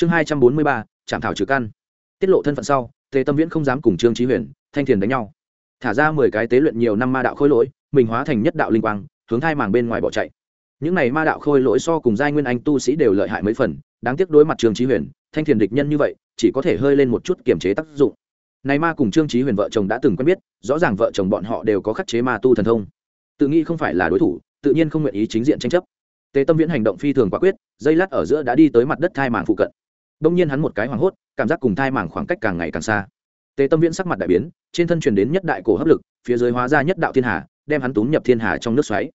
chương hai trăm bốn mươi ba, trạm thảo trừ căn. Tiết lộ thân phận sau, tề tâm viễn không dám cùng trương trí huyền, thanh thiền đánh nhau. Thả ra mười cái tế luyện nhiều năm ma đạo khôi lỗi, mình hóa thành nhất đạo linh quang, hướng thai màng bên ngoài bỏ chạy. Những này ma đạo khôi lỗi so cùng giai nguyên anh tu sĩ đều lợi hại mấy phần, đáng tiếc đối mặt trương trí huyền, thanh thiền địch nhân như vậy, chỉ có thể hơi lên một chút kiềm chế tác dụng. Này ma cùng trương trí huyền vợ chồng đã từng quen biết, rõ ràng vợ chồng bọn họ đều có khắc chế ma tu thần thông. Tự nghĩ không phải là đối thủ, tự nhiên không nguyện ý chính diện tranh chấp. Tề tâm viễn hành động phi thường quả quyết, dây lát ở giữa đã đi tới mặt đất thai màng phụ cận đông nhiên hắn một cái hoảng hốt, cảm giác cùng thai màng khoảng cách càng ngày càng xa. Tề tâm viễn sắc mặt đại biến, trên thân truyền đến nhất đại cổ hấp lực, phía dưới hóa ra nhất đạo thiên hà, đem hắn túm nhập thiên hà trong nước xoáy.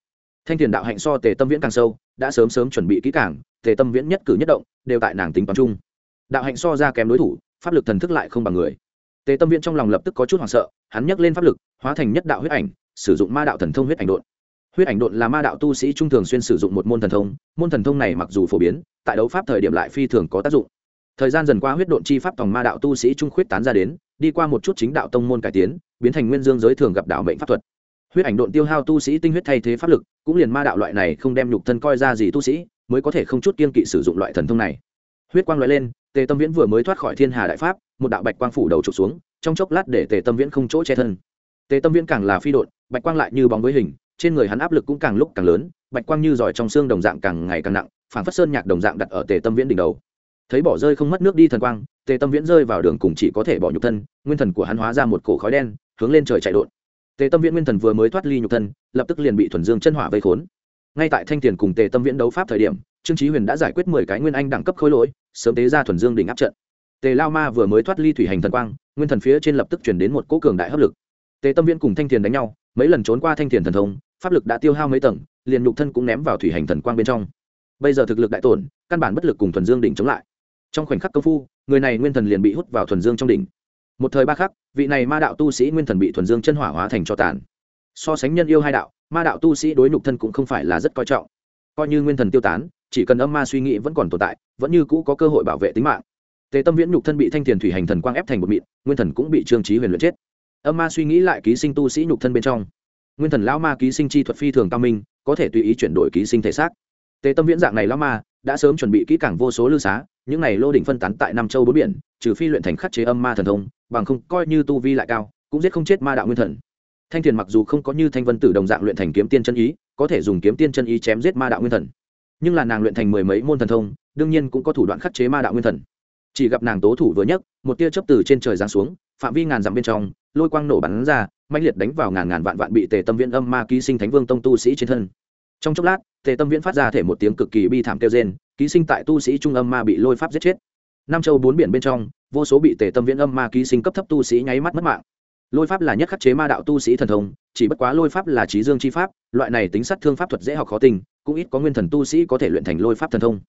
Thanh tiền đạo hạnh so tề tâm viễn càng sâu, đã sớm sớm chuẩn bị kỹ càng, tề tâm viễn nhất cử nhất động, đều tại nàng tính toán chung. Đạo hạnh so ra kém đối thủ, pháp lực thần thức lại không bằng người. Tề tâm viễn trong lòng lập tức có chút hoảng sợ, hắn nhấc lên pháp lực, hóa thành nhất đạo huyết ảnh, sử dụng ma đạo thần thông huyết ảnh đột huyết ảnh đột là ma đạo tu sĩ trung thường xuyên sử dụng một môn thần thông, môn thần thông này mặc dù phổ biến, tại đấu pháp thời điểm lại phi thường có tác dụng thời gian dần qua huyết độn chi pháp tòng ma đạo tu sĩ trung khuyết tán ra đến, đi qua một chút chính đạo tông môn cải tiến, biến thành nguyên dương giới thường gặp đạo mệnh pháp thuật. Huyết ảnh độn tiêu hao tu sĩ tinh huyết thay thế pháp lực, cũng liền ma đạo loại này không đem nhục thân coi ra gì tu sĩ, mới có thể không chút kiên kỵ sử dụng loại thần thông này. Huyết quang loại lên, tề tâm viễn vừa mới thoát khỏi thiên hà đại pháp, một đạo bạch quang phủ đầu trục xuống, trong chốc lát để tề tâm viễn không chỗ che thân. Tề tâm viễn càng là phi độn, bạch quang lại như bóng với hình, trên người hắn áp lực cũng càng lúc càng lớn, bạch quang như giỏi trong xương đồng dạng càng ngày càng nặng phản phất sơn nhạc đồng dạng đặt ở tề tâm viễn đỉnh đầu thấy bỏ rơi không mất nước đi thần quang, tề tâm viễn rơi vào đường cùng chỉ có thể bỏ nhục thân, nguyên thần của hắn hóa ra một cổ khói đen, hướng lên trời chạy đột. Tề tâm viễn nguyên thần vừa mới thoát ly nhục thân, lập tức liền bị thuần dương chân hỏa vây khốn. Ngay tại thanh tiền cùng tề tâm viễn đấu pháp thời điểm, trương trí huyền đã giải quyết mười cái nguyên anh đẳng cấp khối lỗi, sớm tế ra thuần dương đỉnh áp trận. Tề lao ma vừa mới thoát ly thủy hành thần quang, nguyên thần phía trên lập tức chuyển đến một cỗ cường đại hấp lực. Tề tâm viễn cùng thanh tiền đánh nhau, mấy lần trốn qua thanh tiền thần thông, pháp lực đã tiêu hao mấy tầng, liền nhục thân cũng ném vào thủy hành thần quang bên trong. Bây giờ thực lực đại tổn, căn bản bất lực cùng thuần dương đỉnh chống lại trong khoảnh khắc công phu, người này nguyên thần liền bị hút vào thuần dương trong đỉnh. Một thời ba khắc, vị này ma đạo tu sĩ nguyên thần bị thuần dương chân hỏa hóa thành cho tàn. So sánh nhân yêu hai đạo, ma đạo tu sĩ đối nhục thân cũng không phải là rất coi trọng. Coi như nguyên thần tiêu tán, chỉ cần âm ma suy nghĩ vẫn còn tồn tại, vẫn như cũ có cơ hội bảo vệ tính mạng. Tề tâm viễn nhục thân bị thanh thiền thủy hành thần quang ép thành một mịn, nguyên thần cũng bị trương trí huyền luyện chết. Âm ma suy nghĩ lại ký sinh tu sĩ nhục thân bên trong. Nguyên thần lão ma ký sinh chi thuật phi thường cao minh, có thể tùy ý chuyển đổi ký sinh thể xác. Tề tâm viễn dạng này lão ma, đã sớm chuẩn bị kỹ càng vô số lưu xá những này lô đỉnh phân tán tại nam châu bốn biển trừ phi luyện thành khắc chế âm ma thần thông bằng không coi như tu vi lại cao cũng giết không chết ma đạo nguyên thần. Thanh thiền mặc dù không có như thanh vân tử đồng dạng luyện thành kiếm tiên chân ý có thể dùng kiếm tiên chân ý chém giết ma đạo nguyên thần. Nhưng là nàng luyện thành mười mấy môn thần thông đương nhiên cũng có thủ đoạn khắc chế ma đạo nguyên thần. Chỉ gặp nàng tố thủ vừa nhất, một tia chấp từ trên trời giáng xuống phạm vi ngàn dặm bên trong lôi quang nổ bắn ra mạnh liệt đánh vào ngàn ngàn vạn vạn bị tề tâm viễn âm ma ký sinh thánh vương tông tu sĩ trên thân. Trong chốc lát tề tâm viễn phát ra thể một tiếng cực kỳ bi thảm kêu rên ký sinh tại tu sĩ trung âm ma bị lôi pháp giết chết. Nam châu bốn biển bên trong, vô số bị tề tâm viễn âm ma ký sinh cấp thấp tu sĩ nháy mắt mất mạng. Lôi pháp là nhất khắc chế ma đạo tu sĩ thần thông, chỉ bất quá lôi pháp là trí dương chi pháp, loại này tính sát thương pháp thuật dễ học khó tình, cũng ít có nguyên thần tu sĩ có thể luyện thành lôi pháp thần thông.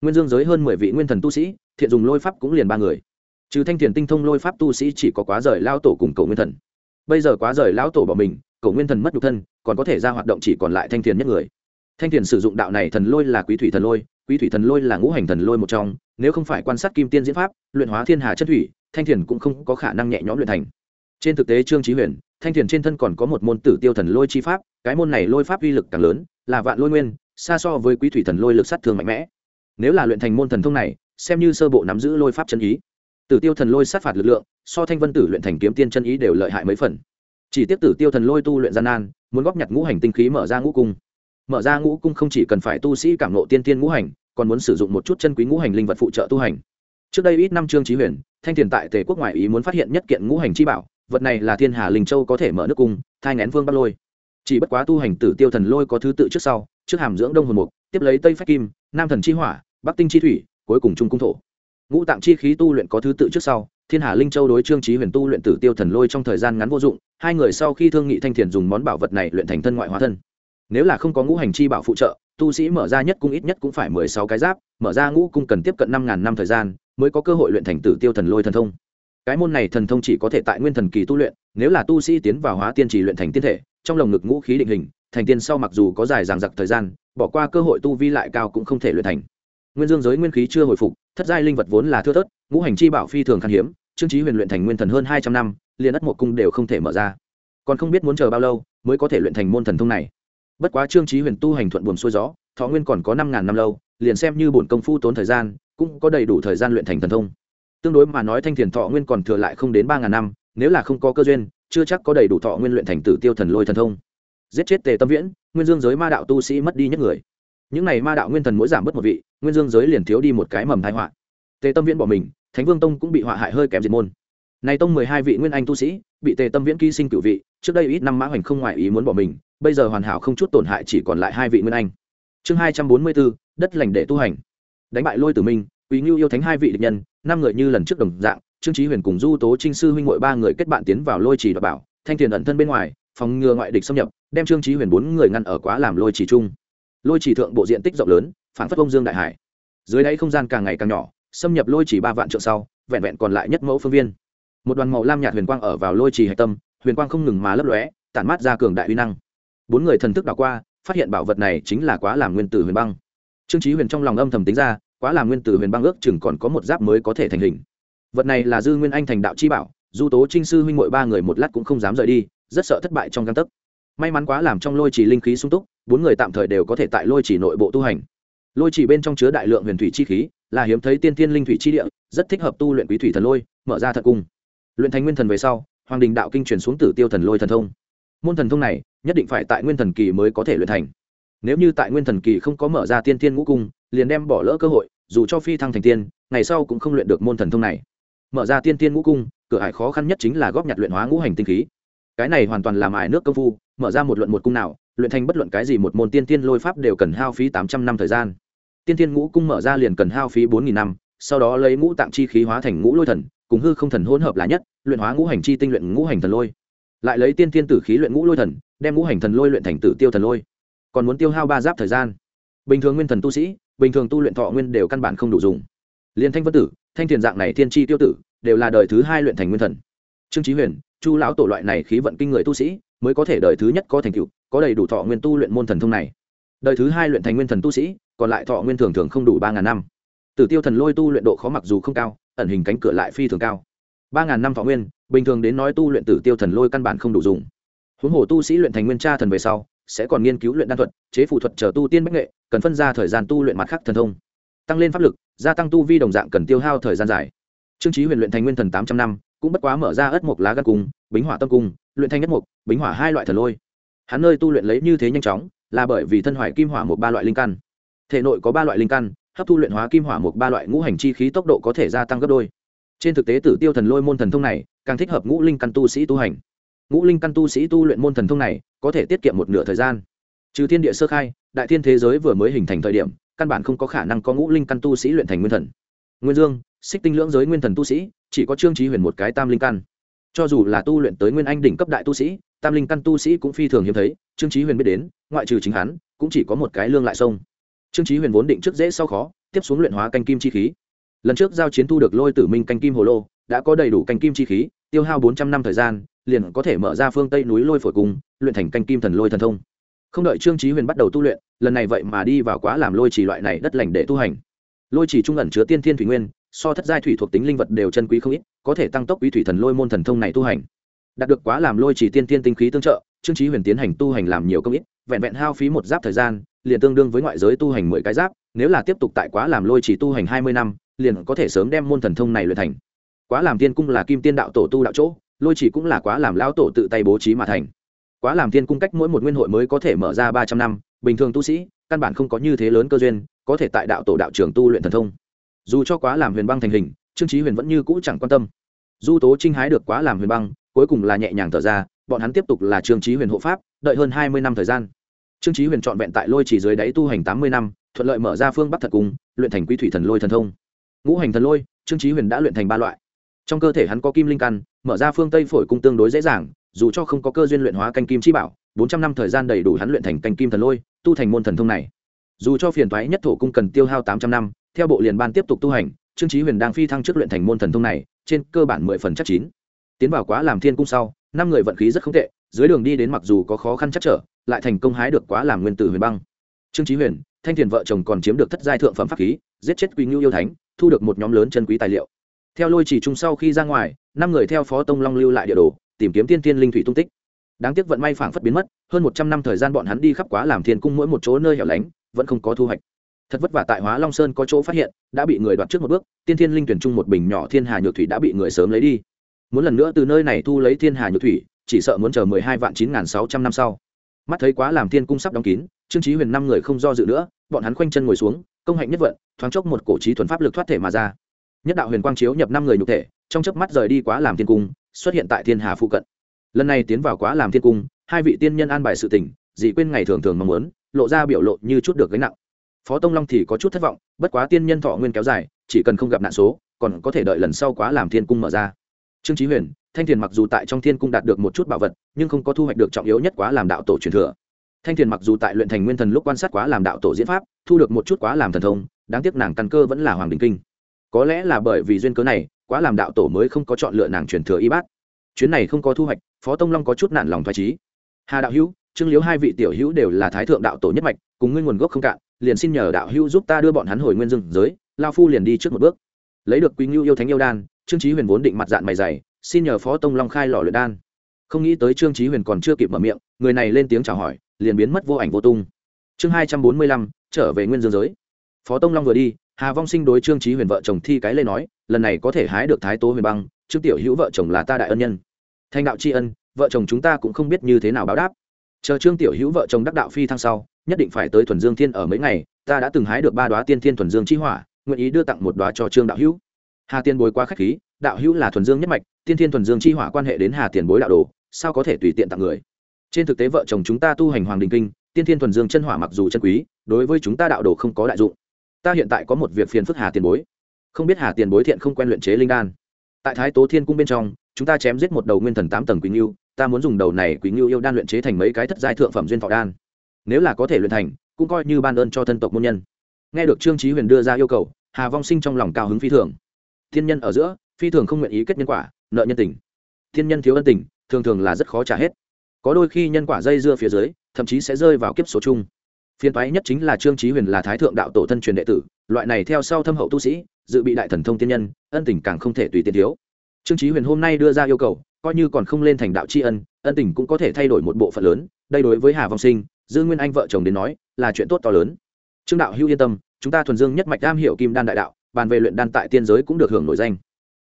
Nguyên dương giới hơn mười vị nguyên thần tu sĩ, thiện dùng lôi pháp cũng liền ba người. Trừ thanh thiền tinh thông lôi pháp tu sĩ chỉ có quá rời lao tổ cùng cầu nguyên thần. Bây giờ quá rời lão tổ bỏ mình cầu nguyên thần mất nhục thân, còn có thể ra hoạt động chỉ còn lại thanh thiền nhất người. Thanh thiền sử dụng đạo này thần lôi là quý thủy thần lôi quý thủy thần lôi là ngũ hành thần lôi một trong, nếu không phải quan sát kim tiên diễn pháp, luyện hóa thiên hà chất thủy, thanh thiền cũng không có khả năng nhẹ nhõm luyện thành. Trên thực tế trương trí huyền, thanh thiền trên thân còn có một môn tử tiêu thần lôi chi pháp, cái môn này lôi pháp uy lực càng lớn, là vạn lôi nguyên, xa so với quý thủy thần lôi lực sát thương mạnh mẽ. Nếu là luyện thành môn thần thông này, xem như sơ bộ nắm giữ lôi pháp chân ý. Tử tiêu thần lôi sát phạt lực lượng, so thanh vân tử luyện thành kiếm tiên chân ý đều lợi hại mấy phần. Chỉ tiếp tử tiêu thần lôi tu luyện gian nan, muốn góp nhặt ngũ hành tinh khí mở ra ngũ cung. Mở ra ngũ cung không chỉ cần phải tu sĩ cảm nộ tiên tiên ngũ hành còn muốn sử dụng một chút chân quý ngũ hành linh vật phụ trợ tu hành. Trước đây ít năm trương trí huyền, thanh tiền tại tề quốc ngoại ý muốn phát hiện nhất kiện ngũ hành chi bảo, vật này là thiên hà linh châu có thể mở nước cung, thai ngén vương bắc lôi. Chỉ bất quá tu hành tử tiêu thần lôi có thứ tự trước sau, trước hàm dưỡng đông hồn mục, tiếp lấy tây phách kim, nam thần chi hỏa, bắc tinh chi thủy, cuối cùng trung cung thổ. Ngũ tạng chi khí tu luyện có thứ tự trước sau, thiên hà linh châu đối trương trí huyền tu luyện tử tiêu thần lôi trong thời gian ngắn vô dụng, hai người sau khi thương nghị thanh thiền dùng món bảo vật này luyện thành thân ngoại hóa thân. Nếu là không có ngũ hành chi bảo phụ trợ tu sĩ mở ra nhất cung ít nhất cũng phải mười sáu cái giáp, mở ra ngũ cung cần tiếp cận năm ngàn năm thời gian, mới có cơ hội luyện thành tử tiêu thần lôi thần thông. Cái môn này thần thông chỉ có thể tại nguyên thần kỳ tu luyện, nếu là tu sĩ tiến vào hóa tiên trì luyện thành tiên thể, trong lồng ngực ngũ khí định hình, thành tiên sau mặc dù có dài dằng dặc thời gian, bỏ qua cơ hội tu vi lại cao cũng không thể luyện thành. Nguyên dương giới nguyên khí chưa hồi phục, thất giai linh vật vốn là thưa thớt, ngũ hành chi bảo phi thường khan hiếm trương trí huyền luyện thành nguyên thần hơn hai trăm năm, liền đất một cung đều không thể mở ra. Còn không biết muốn chờ bao lâu mới có thể luyện thành môn thần thông này bất quá trương trí huyền tu hành thuận buồm xuôi gió, thọ nguyên còn có năm ngàn năm lâu, liền xem như bổn công phu tốn thời gian, cũng có đầy đủ thời gian luyện thành thần thông. Tương đối mà nói thanh thiền thọ nguyên còn thừa lại không đến ba ngàn năm, nếu là không có cơ duyên, chưa chắc có đầy đủ thọ nguyên luyện thành tử tiêu thần lôi thần thông. Giết chết tề tâm viễn, nguyên dương giới ma đạo tu sĩ mất đi nhất người. Những này ma đạo nguyên thần mỗi giảm mất một vị, nguyên dương giới liền thiếu đi một cái mầm thái họa. Tề tâm viễn bỏ mình, thánh vương tông cũng bị họa hại hơi kém diệt môn. Nay tông mười hai vị nguyên anh tu sĩ, bị tề tâm viễn ký sinh cựu vị, trước đây ít năm mã hoành không ngoại ý muốn bỏ mình bây giờ hoàn hảo không chút tổn hại chỉ còn lại hai vị nguyên anh. Chương hai trăm bốn mươi bốn, đất lành để tu hành. Đánh bại lôi tử minh, quý ngưu yêu thánh hai vị địch nhân, năm người như lần trước đồng dạng, trương trí huyền cùng du tố trinh sư huynh hội ba người kết bạn tiến vào lôi trì và bảo, thanh thiền ẩn thân bên ngoài, phòng ngừa ngoại địch xâm nhập, đem trương trí huyền bốn người ngăn ở quá làm lôi trì chung. Lôi trì thượng bộ diện tích rộng lớn, phản phất ông dương đại hải. Dưới đáy không gian càng ngày càng nhỏ, xâm nhập lôi trì ba vạn trượng sau, vẹn vẹn còn lại nhất mẫu phương viên. Một đoàn màu lam nhạt huyền quang ở vào lôi trì hạch tâm, huyền quang không ngừng mà lấp lóe, tản mát ra cường đại uy năng bốn người thần thức đảo qua, phát hiện bảo vật này chính là quá làm nguyên tử huyền băng. Trương trí huyền trong lòng âm thầm tính ra, quá làm nguyên tử huyền băng ước chừng còn có một giáp mới có thể thành hình. Vật này là dư nguyên anh thành đạo chi bảo, du tố trinh sư huynh mội ba người một lát cũng không dám rời đi, rất sợ thất bại trong căn tấc. May mắn quá làm trong lôi chỉ linh khí sung túc, bốn người tạm thời đều có thể tại lôi chỉ nội bộ tu hành. Lôi chỉ bên trong chứa đại lượng huyền thủy chi khí, là hiếm thấy tiên tiên linh thủy chi địa, rất thích hợp tu luyện quý thủy thần lôi, mở ra thật cung. Luyện thành nguyên thần về sau, hoàng đình đạo kinh truyền xuống tử tiêu thần lôi thần thông môn thần thông này nhất định phải tại nguyên thần kỳ mới có thể luyện thành. Nếu như tại nguyên thần kỳ không có mở ra tiên tiên ngũ cung, liền đem bỏ lỡ cơ hội, dù cho phi thăng thành tiên, ngày sau cũng không luyện được môn thần thông này. Mở ra tiên tiên ngũ cung, cửa hải khó khăn nhất chính là góp nhặt luyện hóa ngũ hành tinh khí. Cái này hoàn toàn làm ải nước công phu, mở ra một luận một cung nào, luyện thành bất luận cái gì một môn tiên tiên lôi pháp đều cần hao phí tám trăm năm thời gian. Tiên tiên ngũ cung mở ra liền cần hao phí bốn nghìn năm, sau đó lấy ngũ tạng chi khí hóa thành ngũ lôi thần, cùng hư không thần hỗn hợp là nhất, luyện hóa ngũ hành chi tinh luyện ngũ hành thần lôi lại lấy tiên tiên tử khí luyện ngũ lôi thần, đem ngũ hành thần lôi luyện thành tử tiêu thần lôi. Còn muốn tiêu hao ba giáp thời gian. Bình thường nguyên thần tu sĩ, bình thường tu luyện thọ nguyên đều căn bản không đủ dùng. Liên thanh vân tử, thanh thiền dạng này thiên tri tiêu tử, đều là đời thứ hai luyện thành nguyên thần. Trương trí huyền, chu lão tổ loại này khí vận kinh người tu sĩ, mới có thể đời thứ nhất có thành tựu, có đầy đủ thọ nguyên tu luyện môn thần thông này. Đời thứ hai luyện thành nguyên thần tu sĩ, còn lại thọ nguyên thường thường không đủ ba ngàn năm. Tử tiêu thần lôi tu luyện độ khó mặc dù không cao, ẩn hình cánh cửa lại phi thường cao ba ngàn năm thọ nguyên, bình thường đến nói tu luyện tử tiêu thần lôi căn bản không đủ dùng. Huống hồ tu sĩ luyện thành nguyên tra thần về sau, sẽ còn nghiên cứu luyện đan thuật, chế phụ thuật chờ tu tiên bách nghệ, cần phân ra thời gian tu luyện mặt khác thần thông. Tăng lên pháp lực, gia tăng tu vi đồng dạng cần tiêu hao thời gian dài. Trương trí huyền luyện thành nguyên thần tám trăm năm, cũng bất quá mở ra ất mộc lá gân cung, bính hỏa tâm cung, luyện thành ất mộc bính hỏa hai loại thần lôi. Hắn nơi tu luyện lấy như thế nhanh chóng, là bởi vì thân hoài kim hỏa một ba loại linh căn. Thể nội có ba loại linh căn, hấp thu luyện hóa kim hỏa một ba loại ngũ hành chi khí tốc độ có thể gia tăng gấp đôi trên thực tế tử tiêu thần lôi môn thần thông này, càng thích hợp ngũ linh căn tu sĩ tu hành. Ngũ linh căn tu sĩ tu luyện môn thần thông này, có thể tiết kiệm một nửa thời gian. Trừ thiên địa sơ khai, đại thiên thế giới vừa mới hình thành thời điểm, căn bản không có khả năng có ngũ linh căn tu sĩ luyện thành nguyên thần. Nguyên dương, xích tinh lưỡng giới nguyên thần tu sĩ, chỉ có trương trí huyền một cái tam linh căn. Cho dù là tu luyện tới nguyên anh đỉnh cấp đại tu sĩ, tam linh căn tu sĩ cũng phi thường hiếm thấy, trương trí huyền biết đến, ngoại trừ chính hắn, cũng chỉ có một cái lương lại sông. Trương trí huyền vốn định trước dễ sau khó, tiếp xuống luyện hóa canh kim chi khí lần trước giao chiến thu được lôi tử minh canh kim hồ lô, đã có đầy đủ canh kim chi khí, tiêu hao bốn trăm năm thời gian, liền có thể mở ra phương tây núi lôi phổi cung, luyện thành canh kim thần lôi thần thông. Không đợi trương trí huyền bắt đầu tu luyện, lần này vậy mà đi vào quá làm lôi chỉ loại này đất lành để tu hành. Lôi chỉ trung ẩn chứa tiên thiên thủy nguyên, so thất giai thủy thuộc tính linh vật đều chân quý không ít, có thể tăng tốc quý thủy thần lôi môn thần thông này tu hành. Đạt được quá làm lôi chỉ tiên thiên tinh khí tương trợ, trương trí huyền tiến hành tu hành làm nhiều công ít, vẹn vẹn hao phí một giáp thời gian, liền tương đương với ngoại giới tu hành mười cái giáp, nếu là tiếp tục tại quá làm lôi chỉ tu hành hai mươi năm liền có thể sớm đem môn thần thông này luyện thành. Quá làm tiên cung là kim tiên đạo tổ tu đạo chỗ, lôi chỉ cũng là quá làm lão tổ tự tay bố trí mà thành. Quá làm tiên cung cách mỗi một nguyên hội mới có thể mở ra ba trăm năm, bình thường tu sĩ, căn bản không có như thế lớn cơ duyên, có thể tại đạo tổ đạo trưởng tu luyện thần thông. Dù cho quá làm huyền băng thành hình, trương trí huyền vẫn như cũ chẳng quan tâm. Du tố trinh hái được quá làm huyền băng, cuối cùng là nhẹ nhàng thở ra, bọn hắn tiếp tục là trương trí huyền hộ pháp, đợi hơn hai mươi năm thời gian. Trương trí huyền trọn vẹn tại lôi chỉ dưới đáy tu hành tám mươi năm, thuận lợi mở ra phương bắc thật cung, luyện thành quy thủy thần lôi thần thông ngũ hành thần lôi, trương trí huyền đã luyện thành ba loại. Trong cơ thể hắn có kim linh căn, mở ra phương tây phổi cung tương đối dễ dàng, dù cho không có cơ duyên luyện hóa canh kim chi bảo, bốn trăm năm thời gian đầy đủ hắn luyện thành canh kim thần lôi, tu thành môn thần thông này. Dù cho phiền thoái nhất thổ cung cần tiêu hao tám trăm năm, theo bộ liền ban tiếp tục tu hành, trương trí huyền đang phi thăng trước luyện thành môn thần thông này, trên cơ bản mười phần chắc chín. Tiến vào quá làm thiên cung sau, năm người vận khí rất không tệ, dưới đường đi đến mặc dù có khó khăn chắc trở, lại thành công hái được quá làm nguyên tử huyền băng. Trương trí huyền, thanh thiền vợ chồng còn chiếm được thất giai thượng phẩm pháp khí, giết chết quỳ ngưu yêu thánh thu được một nhóm lớn chân quý tài liệu. Theo lôi chỉ chung sau khi ra ngoài, năm người theo phó tông long lưu lại địa đồ, tìm kiếm tiên tiên linh thủy tung tích. Đáng tiếc vận may phảng phất biến mất, hơn một trăm năm thời gian bọn hắn đi khắp quá làm thiên cung mỗi một chỗ nơi hẻo lánh, vẫn không có thu hoạch. Thật vất vả tại hóa long sơn có chỗ phát hiện, đã bị người đoạt trước một bước, tiên thiên linh tuyển chung một bình nhỏ thiên hà nhược thủy đã bị người sớm lấy đi. Muốn lần nữa từ nơi này thu lấy thiên hà nhược thủy, chỉ sợ muốn chờ mười hai vạn chín n g h n sáu trăm năm sau. Mắt thấy quá làm thiên cung sắp đóng kín, trương trí huyền năm người không do dự nữa, bọn hắn khoanh chân ngồi xuống công hạnh nhất vận, thoáng chốc một cổ trí thuần pháp lực thoát thể mà ra. Nhất đạo huyền quang chiếu nhập năm người nhục thể, trong chớp mắt rời đi quá làm thiên cung, xuất hiện tại thiên hà phụ cận. Lần này tiến vào quá làm thiên cung, hai vị tiên nhân an bài sự tỉnh dị quên ngày thường thường mong muốn, lộ ra biểu lộ như chút được gánh nặng. Phó tông long thì có chút thất vọng, bất quá tiên nhân thọ nguyên kéo dài, chỉ cần không gặp nạn số, còn có thể đợi lần sau quá làm thiên cung mở ra. Trương trí huyền, thanh thiền mặc dù tại trong thiên cung đạt được một chút bảo vật, nhưng không có thu hoạch được trọng yếu nhất quá làm đạo tổ truyền thừa thanh thiền mặc dù tại luyện thành nguyên thần lúc quan sát quá làm đạo tổ diễn pháp, thu được một chút quá làm thần thông, đáng tiếc nàng căn cơ vẫn là hoàng đình kinh. Có lẽ là bởi vì duyên cớ này, quá làm đạo tổ mới không có chọn lựa nàng truyền thừa y bát. Chuyến này không có thu hoạch, phó tông long có chút nản lòng thoải trí hà đạo hữu, trương liếu hai vị tiểu hữu đều là thái thượng đạo tổ nhất mạch, cùng ngươi nguồn gốc không cạn, liền xin nhờ đạo hữu giúp ta đưa bọn hắn hồi nguyên dương giới, lao phu liền đi trước một bước. Lấy được quý ngưu yêu thánh yêu đan, trương trí huyền vốn định mặt dạng mày dày, xin nhờ phó tông long khai lò luyện đan. Không nghĩ tới trương trí huyền còn chưa kịp mở miệng, người này lên tiếng chào hỏi liền biến mất vô ảnh vô tung. Chương hai trăm bốn mươi lăm, trở về nguyên dương giới. Phó tông long vừa đi, hà vong sinh đối trương trí huyền vợ chồng thi cái lê nói, lần này có thể hái được thái tố huyền băng, trương tiểu hữu vợ chồng là ta đại ân nhân. Thanh đạo tri ân, vợ chồng chúng ta cũng không biết như thế nào báo đáp. Chờ trương tiểu hữu vợ chồng đắc đạo phi thăng sau, nhất định phải tới thuần dương thiên ở mấy ngày, ta đã từng hái được ba đoá tiên thiên thuần dương chi hỏa, nguyện ý đưa tặng một đoá cho trương đạo hữu. Hà tiên bối quá k h á c h khí, đạo hữu là thuần dương nhất mạch, tiên thiên thuần dương chi hỏa quan hệ đến hà tiền bối đạo đồ, sao có thể tùy tiện tặng người? Trên thực tế vợ chồng chúng ta tu hành hoàng đình kinh, tiên thiên thuần dương chân hỏa mặc dù chân quý, đối với chúng ta đạo đồ không có đại dụng. Ta hiện tại có một việc phiền phức hà tiền bối. Không biết hà tiền bối thiện không quen luyện chế linh đan. Tại thái tố thiên cung bên trong, chúng ta chém giết một đầu nguyên thần tám tầng quý ngưu, ta muốn dùng đầu này quý ngưu yêu đan luyện chế thành mấy cái thất giai thượng phẩm duyên thọ đan. Nếu là có thể luyện thành, cũng coi như ban ơn cho thân tộc môn nhân. Nghe được trương trí huyền đưa ra yêu cầu, hà vong sinh trong lòng cao hứng phi thường. Thiên nhân ở giữa, phi thường không nguyện ý kết nhân quả, nợ nhân tình. Thiên nhân thiếu ân tình, thường thường là rất khó trả hết có đôi khi nhân quả dây dưa phía dưới, thậm chí sẽ rơi vào kiếp số chung. Phiên toái nhất chính là trương trí huyền là thái thượng đạo tổ thân truyền đệ tử, loại này theo sau thâm hậu tu sĩ, dự bị đại thần thông tiên nhân, ân tình càng không thể tùy tiện thiếu. Trương trí huyền hôm nay đưa ra yêu cầu, coi như còn không lên thành đạo tri ân ân tình cũng có thể thay đổi một bộ phận lớn, đây đối với hà vong sinh dương nguyên anh vợ chồng đến nói, là chuyện tốt to lớn. Trương đạo hữu yên tâm, chúng ta thuần dương nhất mạch đam hiểu kim đan đại đạo, bàn về luyện đan tại tiên giới cũng được hưởng nổi danh.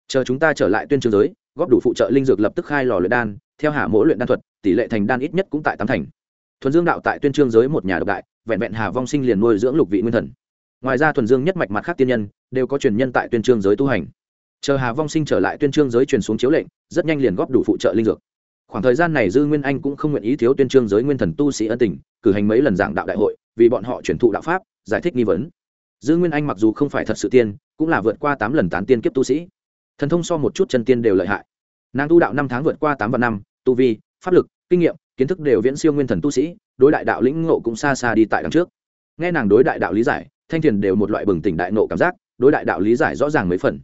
Chờ chúng ta trở lại tuyên trường giới, góp đủ phụ trợ linh dược lập tức khai lò luyện đan theo hà mỗi luyện đan thuật, tỷ lệ thành đan ít nhất cũng tại tám thành. Thuần dương đạo tại tuyên trương giới một nhà độc đại, vẹn vẹn hà vong sinh liền nuôi dưỡng lục vị nguyên thần. Ngoài ra thuần dương nhất mạch mặt khác tiên nhân đều có truyền nhân tại tuyên trương giới tu hành. Chờ hà vong sinh trở lại tuyên trương giới truyền xuống chiếu lệnh, rất nhanh liền góp đủ phụ trợ linh dược. Khoảng thời gian này dư nguyên anh cũng không nguyện ý thiếu tuyên trương giới nguyên thần tu sĩ ân tình, cử hành mấy lần giảng đạo đại hội, vì bọn họ truyền thụ đạo pháp, giải thích nghi vấn. Dư nguyên anh mặc dù không phải thật sự tiên, cũng là vượt qua tám lần tán tiên kiếp tu sĩ. Thần thông so một chút chân tiên đều lợi hại nàng tu đạo năm tháng vượt qua tám vạn năm, tu vi, pháp lực, kinh nghiệm, kiến thức đều viễn siêu nguyên thần tu sĩ, đối đại đạo lĩnh ngộ cũng xa xa đi tại đằng trước. Nghe nàng đối đại đạo lý giải, thanh thiền đều một loại bừng tỉnh đại nộ cảm giác, đối đại đạo lý giải rõ ràng mấy phần.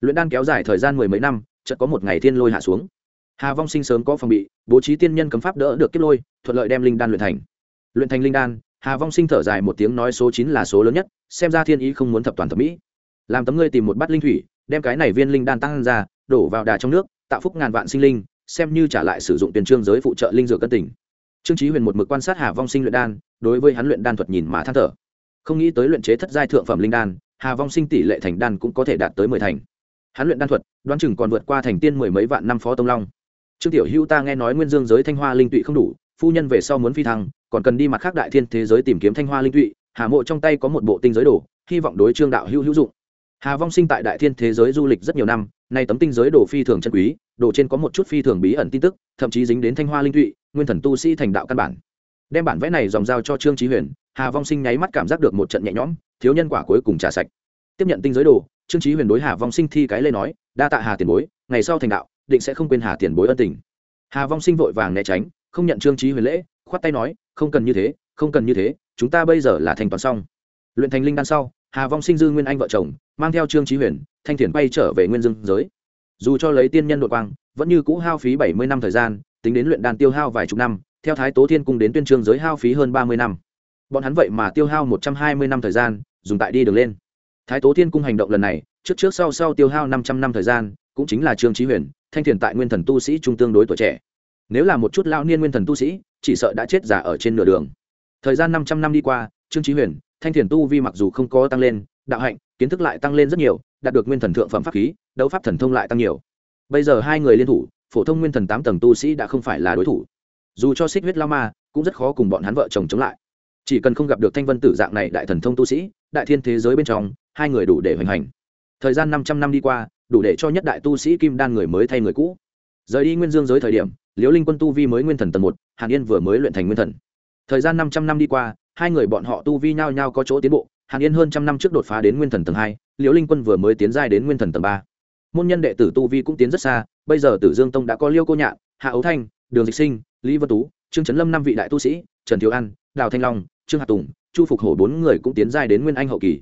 Luyện đan kéo dài thời gian mười mấy năm, chợt có một ngày thiên lôi hạ xuống. Hà vong sinh sớm có phòng bị, bố trí tiên nhân cấm pháp đỡ được kiếp lôi, thuận lợi đem linh đan luyện thành. Luyện thành linh đan, hà vong sinh thở dài một tiếng nói số chín là số lớn nhất, xem ra thiên ý không muốn thập toàn thẩm mỹ. Làm tấm ngươi tìm một bát linh thủy, đem cái này viên linh đan tăng ra, đổ vào đà trong nước tạo phúc ngàn vạn sinh linh, xem như trả lại sử dụng tiền trương giới phụ trợ linh dược cân tình. Trương trí huyền một mực quan sát hà vong sinh luyện đan, đối với hắn luyện đan thuật nhìn mà than thở. Không nghĩ tới luyện chế thất giai thượng phẩm linh đan, hà vong sinh tỷ lệ thành đan cũng có thể đạt tới mười thành. Hắn luyện đan thuật, đoán chừng còn vượt qua thành tiên mười mấy vạn năm phó tông long. Trương tiểu hữu ta nghe nói nguyên dương giới thanh hoa linh tụy không đủ, phu nhân về sau muốn phi thăng, còn cần đi mặt khác đại thiên thế giới tìm kiếm thanh hoa linh tụy, hà mộ trong tay có một bộ tinh giới đồ, hy vọng đối trương đạo hữu hữu dụng. Hà vong sinh tại đại thiên thế giới du lịch rất nhiều năm nay tấm tinh giới đồ phi thường chân quý, đồ trên có một chút phi thường bí ẩn tin tức, thậm chí dính đến thanh hoa linh thụy, nguyên thần tu sĩ thành đạo căn bản. Đem bản vẽ này dòng giao cho trương trí huyền, hà vong sinh nháy mắt cảm giác được một trận nhẹ nhõm, thiếu nhân quả cuối cùng trả sạch. Tiếp nhận tinh giới đồ, trương trí huyền đối hà vong sinh thi cái lê nói, đa tạ hà tiền bối, ngày sau thành đạo, định sẽ không quên hà tiền bối ân tình. Hà vong sinh vội vàng né tránh, không nhận trương trí huyền lễ, khoát tay nói, không cần như thế, không cần như thế, chúng ta bây giờ là thành toàn xong. Luyện thành linh đan sau, hà vong sinh dư nguyên anh vợ chồng, mang theo trương trí huyền thanh thiền bay trở về nguyên dương giới. Dù cho lấy tiên nhân đội quang, vẫn như cũ hao phí bảy mươi năm thời gian, tính đến luyện đan tiêu hao vài chục năm, theo thái tố thiên cung đến tuyên trương giới hao phí hơn ba mươi năm. Bọn hắn vậy mà tiêu hao một trăm hai mươi năm thời gian, dùng tại đi đường lên. Thái tố thiên cung hành động lần này, trước trước sau sau tiêu hao năm trăm năm thời gian, cũng chính là trương trí huyền, thanh thiền tại nguyên thần tu sĩ trung tương đối tuổi trẻ. Nếu là một chút lao niên nguyên thần tu sĩ, chỉ sợ đã chết giả ở trên nửa đường. Thời gian năm trăm năm đi qua, trương trí huyền, thanh thiền tu vi mặc dù không có tăng lên, đạo hạnh, kiến thức lại tăng lên rất nhiều đạt được nguyên thần thượng phẩm pháp khí, đấu pháp thần thông lại tăng nhiều. Bây giờ hai người liên thủ, phổ thông nguyên thần tám tầng tu sĩ đã không phải là đối thủ. Dù cho xích huyết lao ma, cũng rất khó cùng bọn hắn vợ chồng chống lại. Chỉ cần không gặp được thanh vân tử dạng này đại thần thông tu sĩ, đại thiên thế giới bên trong, hai người đủ để hoành hành. Thời gian năm trăm năm đi qua, đủ để cho nhất đại tu sĩ kim đan người mới thay người cũ. Rời đi nguyên dương giới thời điểm, liễu linh quân tu vi mới nguyên thần tầng một, hàn yên vừa mới luyện thành nguyên thần. Thời gian năm trăm năm đi qua, hai người bọn họ tu vi nhau nhau có chỗ tiến bộ hàn yên hơn trăm năm trước đột phá đến nguyên thần tầng hai, liễu linh quân vừa mới tiến giai đến nguyên thần tầng ba. Môn nhân đệ tử tu vi cũng tiến rất xa, bây giờ tử dương tông đã có liêu cô nhạn, hạ ấu thanh, đường dịch sinh, lý vân tú, trương trấn lâm năm vị đại tu sĩ, trần thiếu an, đào thanh long, trương hạ tùng, chu phục hổ bốn người cũng tiến giai đến nguyên anh hậu kỳ.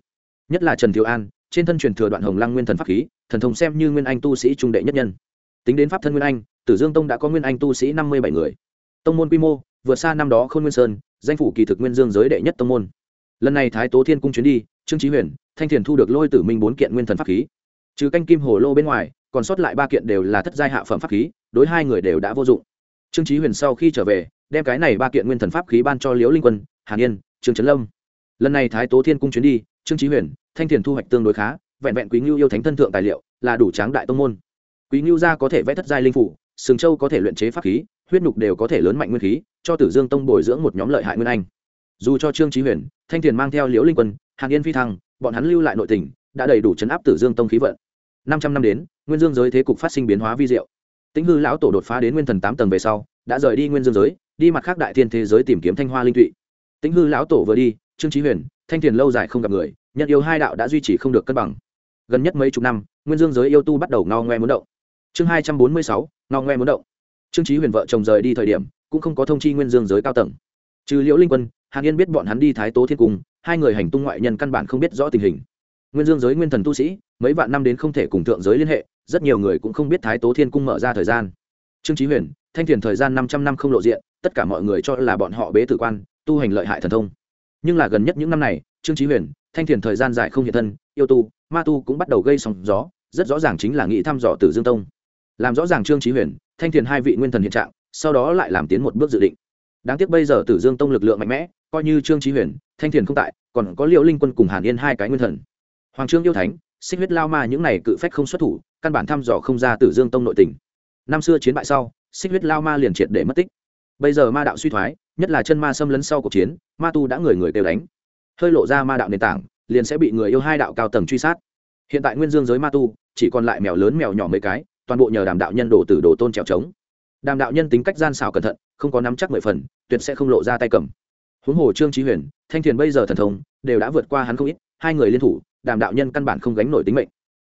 Nhất là trần thiếu an, trên thân truyền thừa đoạn hồng lăng nguyên thần pháp khí, thần thông xem như nguyên anh tu sĩ trung đệ nhất nhân. Tính đến pháp thân nguyên anh, tử dương tông đã có nguyên anh tu sĩ năm mươi bảy người. Tông môn quy mô, vượt xa năm đó khôn nguyên sơn, danh phủ kỳ thực nguyên dương giới đệ nhất tông môn lần này thái tố thiên cung chuyến đi, trương trí huyền, thanh thiền thu được lôi tử minh bốn kiện nguyên thần pháp khí. Trừ canh kim hồ lô bên ngoài, còn sót lại ba kiện đều là thất giai hạ phẩm pháp khí, đối hai người đều đã vô dụng. Trương trí huyền sau khi trở về, đem cái này ba kiện nguyên thần pháp khí ban cho liễu linh quân, hàn yên, trương trấn lâm. Lần này thái tố thiên cung chuyến đi, trương trí huyền, thanh thiền thu hoạch tương đối khá, vẹn vẹn quý ngưu yêu thánh thân thượng tài liệu, là đủ tráng đại tông môn. Quý ngưu gia có thể vẽ thất giai linh phủ, sừng châu có thể luyện chế pháp khí, huyết nhục đều có thể lớn mạnh nguyên khí, cho tử dương tông bồi dưỡng một nhóm lợi hại nguyên anh dù cho trương trí huyền, thanh thiền mang theo liễu linh quân, hàn yên phi thăng, bọn hắn lưu lại nội tỉnh đã đầy đủ chấn áp tử dương tông khí vận. Năm trăm năm đến, nguyên dương giới thế cục phát sinh biến hóa vi diệu. Tĩnh hư lão tổ đột phá đến nguyên thần tám tầng về sau, đã rời đi nguyên dương giới, đi mặt khác đại thiên thế giới tìm kiếm thanh hoa linh tụy tĩnh hư lão tổ vừa đi, trương trí huyền, thanh thiền lâu dài không gặp người nhận yêu hai đạo đã duy trì không được cân bằng. Gần nhất mấy chục năm, nguyên dương giới yêu tu bắt đầu ngao ngoe muốn động. Chương hai trăm bốn mươi sáu, ngao ngoe muốn động. Trương trí huyền vợ chồng rời đi thời điểm, cũng không có thông chi nguyên dương giới cao tầng. Trừ liễu linh quân hàn yên biết bọn hắn đi thái tố thiên cung, hai người hành tung ngoại nhân căn bản không biết rõ tình hình. Nguyên dương giới nguyên thần tu sĩ, mấy vạn năm đến không thể cùng thượng giới liên hệ, rất nhiều người cũng không biết thái tố thiên cung mở ra thời gian. Trương trí huyền, thanh thiền thời gian năm trăm năm không lộ diện, tất cả mọi người cho là bọn họ bế tử quan, tu hành lợi hại thần thông. Nhưng là gần nhất những năm này, trương trí huyền, thanh thiền thời gian dài không hiện thân, yêu tu, ma tu cũng bắt đầu gây sóng gió, rất rõ ràng chính là nghĩ thăm dò tử dương tông. Làm rõ ràng trương trí huyền, thanh thiền hai vị nguyên thần hiện trạng, sau đó lại làm tiến một bước dự định. Đáng tiếc bây giờ tử dương tông lực lượng mạnh mẽ coi như trương trí huyền, thanh thiền không tại, còn có liệu linh quân cùng hàn yên hai cái nguyên thần. Hoàng trương yêu thánh, xích huyết lao ma những này cự phách không xuất thủ, căn bản thăm dò không ra tử dương tông nội tình. Năm xưa chiến bại sau, xích huyết lao ma liền triệt để mất tích. Bây giờ ma đạo suy thoái, nhất là chân ma xâm lấn sau cuộc chiến, ma tu đã người người đều đánh. Hơi lộ ra ma đạo nền tảng, liền sẽ bị người yêu hai đạo cao tầng truy sát. Hiện tại nguyên dương giới ma tu, chỉ còn lại mèo lớn mèo nhỏ mấy cái, toàn bộ nhờ đàm đạo nhân đổ từ đồ tôn trèo trống. Đàm đạo nhân tính cách gian xảo cẩn thận, không có nắm chắc mười phần, tuyệt sẽ không lộ ra tay cầm huống hồ trương trí huyền, thanh thiền bây giờ thần thông, đều đã vượt qua hắn không ít, hai người liên thủ, đàm đạo nhân căn bản không gánh nổi tính mệnh.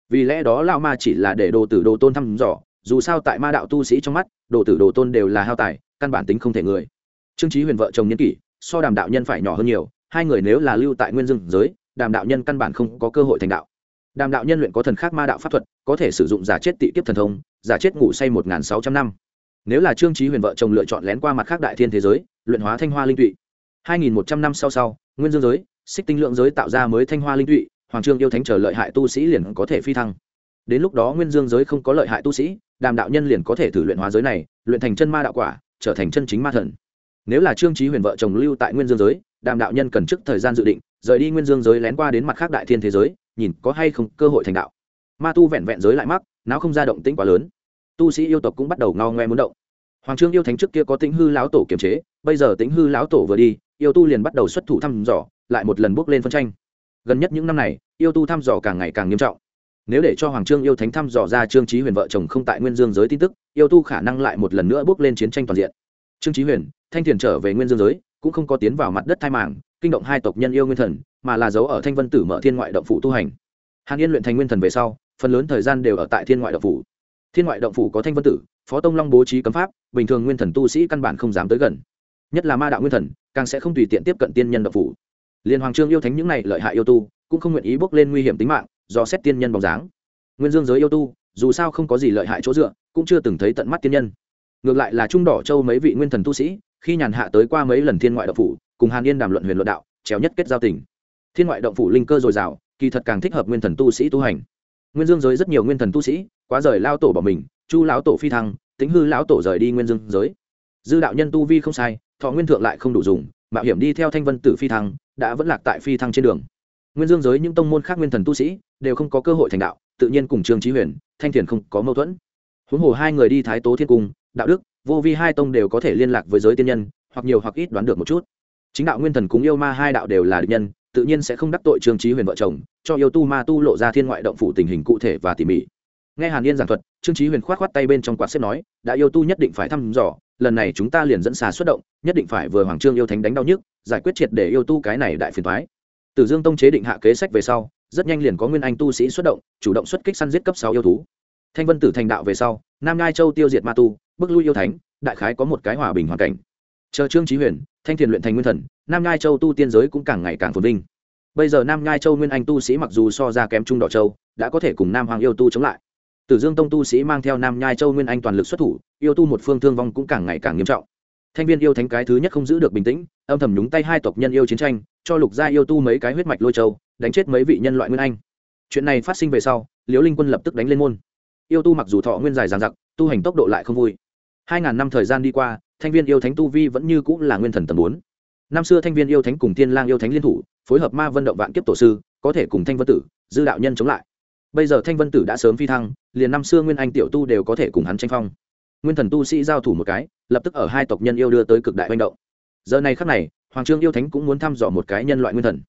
Vì lẽ đó lao ma chỉ là để đồ tử đồ tôn thăm dò, dù sao tại ma đạo tu sĩ trong mắt, đồ tử đồ tôn đều là hao tài, căn bản tính không thể người. Trương trí huyền vợ chồng nhân kỷ, so đàm đạo nhân phải nhỏ hơn nhiều, hai người nếu là lưu tại nguyên dương giới, đàm đạo nhân căn bản không có cơ hội thành đạo. Đàm đạo nhân luyện có thần khác ma đạo pháp thuật, có thể sử dụng giả chết tị kiếp thần thông, giả chết ngủ say một sáu trăm năm. Nếu là trương trí huyền vợ chồng lựa chọn lén qua mặt khác đại thiên thế giới, luyện hóa thanh hoa linh tụy hai nghìn một trăm năm sau sau, nguyên dương giới, xích tinh lượng giới tạo ra mới thanh hoa linh tụy, hoàng trương yêu thánh trở lợi hại tu sĩ liền có thể phi thăng. Đến lúc đó nguyên dương giới không có lợi hại tu sĩ, đàm đạo nhân liền có thể thử luyện hóa giới này, luyện thành chân ma đạo quả, trở thành chân chính ma thần. Nếu là trương trí huyền vợ chồng lưu tại nguyên dương giới, đàm đạo nhân cần trước thời gian dự định, rời đi nguyên dương giới lén qua đến mặt khác đại thiên thế giới, nhìn có hay không cơ hội thành đạo. Ma tu vẹn vẹn giới lại mắc, não không ra động tĩnh quá lớn. Tu sĩ yêu tộc cũng bắt đầu ngao ngoe muốn động. Hoàng trương yêu thánh trước kia có tính hư lão tổ kiềm chế, bây giờ tính hư lão tổ vừa đi yêu tu liền bắt đầu xuất thủ thăm dò, lại một lần bước lên phân tranh. Gần nhất những năm này, yêu tu thăm dò càng ngày càng nghiêm trọng. Nếu để cho hoàng trương yêu thánh thăm dò ra trương trí huyền vợ chồng không tại nguyên dương giới tin tức, yêu tu khả năng lại một lần nữa bước lên chiến tranh toàn diện. Trương trí huyền, thanh thiền trở về nguyên dương giới, cũng không có tiến vào mặt đất thai màng, kinh động hai tộc nhân yêu nguyên thần, mà là giấu ở thanh vân tử mở thiên ngoại động phủ tu hành. Hàn yên luyện thành nguyên thần về sau, phần lớn thời gian đều ở tại thiên ngoại động phủ. Thiên ngoại động phủ có thanh vân tử, phó tông long bố trí cấm pháp, bình thường nguyên thần tu sĩ căn bản không dám tới gần nhất là ma đạo nguyên thần, càng sẽ không tùy tiện tiếp cận tiên nhân độc phủ. Liên hoàng trương yêu thánh những này lợi hại yêu tu, cũng không nguyện ý bước lên nguy hiểm tính mạng, do xét tiên nhân bóng dáng. Nguyên dương giới yêu tu, dù sao không có gì lợi hại chỗ dựa, cũng chưa từng thấy tận mắt tiên nhân. Ngược lại là trung đỏ châu mấy vị nguyên thần tu sĩ, khi nhàn hạ tới qua mấy lần thiên ngoại độc phủ, cùng hàn yên đàm luận huyền luận đạo, trèo nhất kết giao tình. Thiên ngoại động phủ linh cơ dồi dào, kỳ thật càng thích hợp nguyên thần tu sĩ tu hành. Nguyên dương giới rất nhiều nguyên thần tu sĩ, quá rời lao tổ bỏ mình, chu lão tổ phi thăng tính hư lão tổ rời đi nguyên dương giới. Dư đạo nhân tu vi không sai thọ nguyên thượng lại không đủ dùng, mạo hiểm đi theo thanh vân tử phi thăng, đã vẫn lạc tại phi thăng trên đường. Nguyên dương giới những tông môn khác nguyên thần tu sĩ đều không có cơ hội thành đạo, tự nhiên cùng trương trí huyền, thanh thiền không có mâu thuẫn. Huống hồ hai người đi thái tố thiên cung, đạo đức, vô vi hai tông đều có thể liên lạc với giới tiên nhân, hoặc nhiều hoặc ít đoán được một chút. Chính đạo nguyên thần cùng yêu ma hai đạo đều là địch nhân, tự nhiên sẽ không đắc tội trương trí huyền vợ chồng, cho yêu tu ma tu lộ ra thiên ngoại động phủ tình hình cụ thể và tỉ mỉ. Nghe hàn yên giảng thuật, trương trí huyền k h o á t khoát tay bên trong quạt xếp nói, đã yêu tu nhất định phải thăm dò lần này chúng ta liền dẫn xà xuất động, nhất định phải vừa hoàng trương yêu thánh đánh đau nhức, giải quyết triệt để yêu tu cái này đại phiền thoái tử dương tông chế định hạ kế sách về sau, rất nhanh liền có nguyên anh tu sĩ xuất động, chủ động xuất kích săn giết cấp sáu yêu thú. Thanh vân tử thành đạo về sau, nam ngai châu tiêu diệt ma tu bức lui yêu thánh, đại khái có một cái hòa bình hoàn cảnh. Chờ trương trí huyền, thanh thiền luyện thành nguyên thần, nam ngai châu tu tiên giới cũng càng ngày càng phồn vinh. Bây giờ nam ngai châu nguyên anh tu sĩ mặc dù so ra kém trung đỏ châu, đã có thể cùng nam hoàng yêu tu chống lại tử dương tông tu sĩ mang theo nam nhai châu nguyên anh toàn lực xuất thủ yêu tu một phương thương vong cũng càng ngày càng nghiêm trọng. Thanh viên yêu thánh cái thứ nhất không giữ được bình tĩnh âm thầm nhúng tay hai tộc nhân yêu chiến tranh cho lục gia yêu tu mấy cái huyết mạch lôi châu đánh chết mấy vị nhân loại nguyên anh. Chuyện này phát sinh về sau liễu linh quân lập tức đánh lên môn. Yêu tu mặc dù thọ nguyên dài dằng dặc, tu hành tốc độ lại không vui. Hai ngàn năm thời gian đi qua thanh viên yêu thánh tu vi vẫn như cũng là nguyên thần tầng 4. năm xưa thanh viên yêu thánh cùng tiên lang yêu thánh liên thủ phối hợp ma vân động vạn kiếp tổ sư có thể cùng thanh vân tử dư đạo nhân chống lại bây giờ thanh vân tử đã sớm phi thăng, liền năm xưa nguyên anh tiểu tu đều có thể cùng hắn tranh phong. Nguyên thần tu sĩ giao thủ một cái, lập tức ở hai tộc nhân yêu đưa tới cực đại manh động. Giờ này khắc này, hoàng trương yêu thánh cũng muốn thăm dò một cái nhân loại nguyên thần.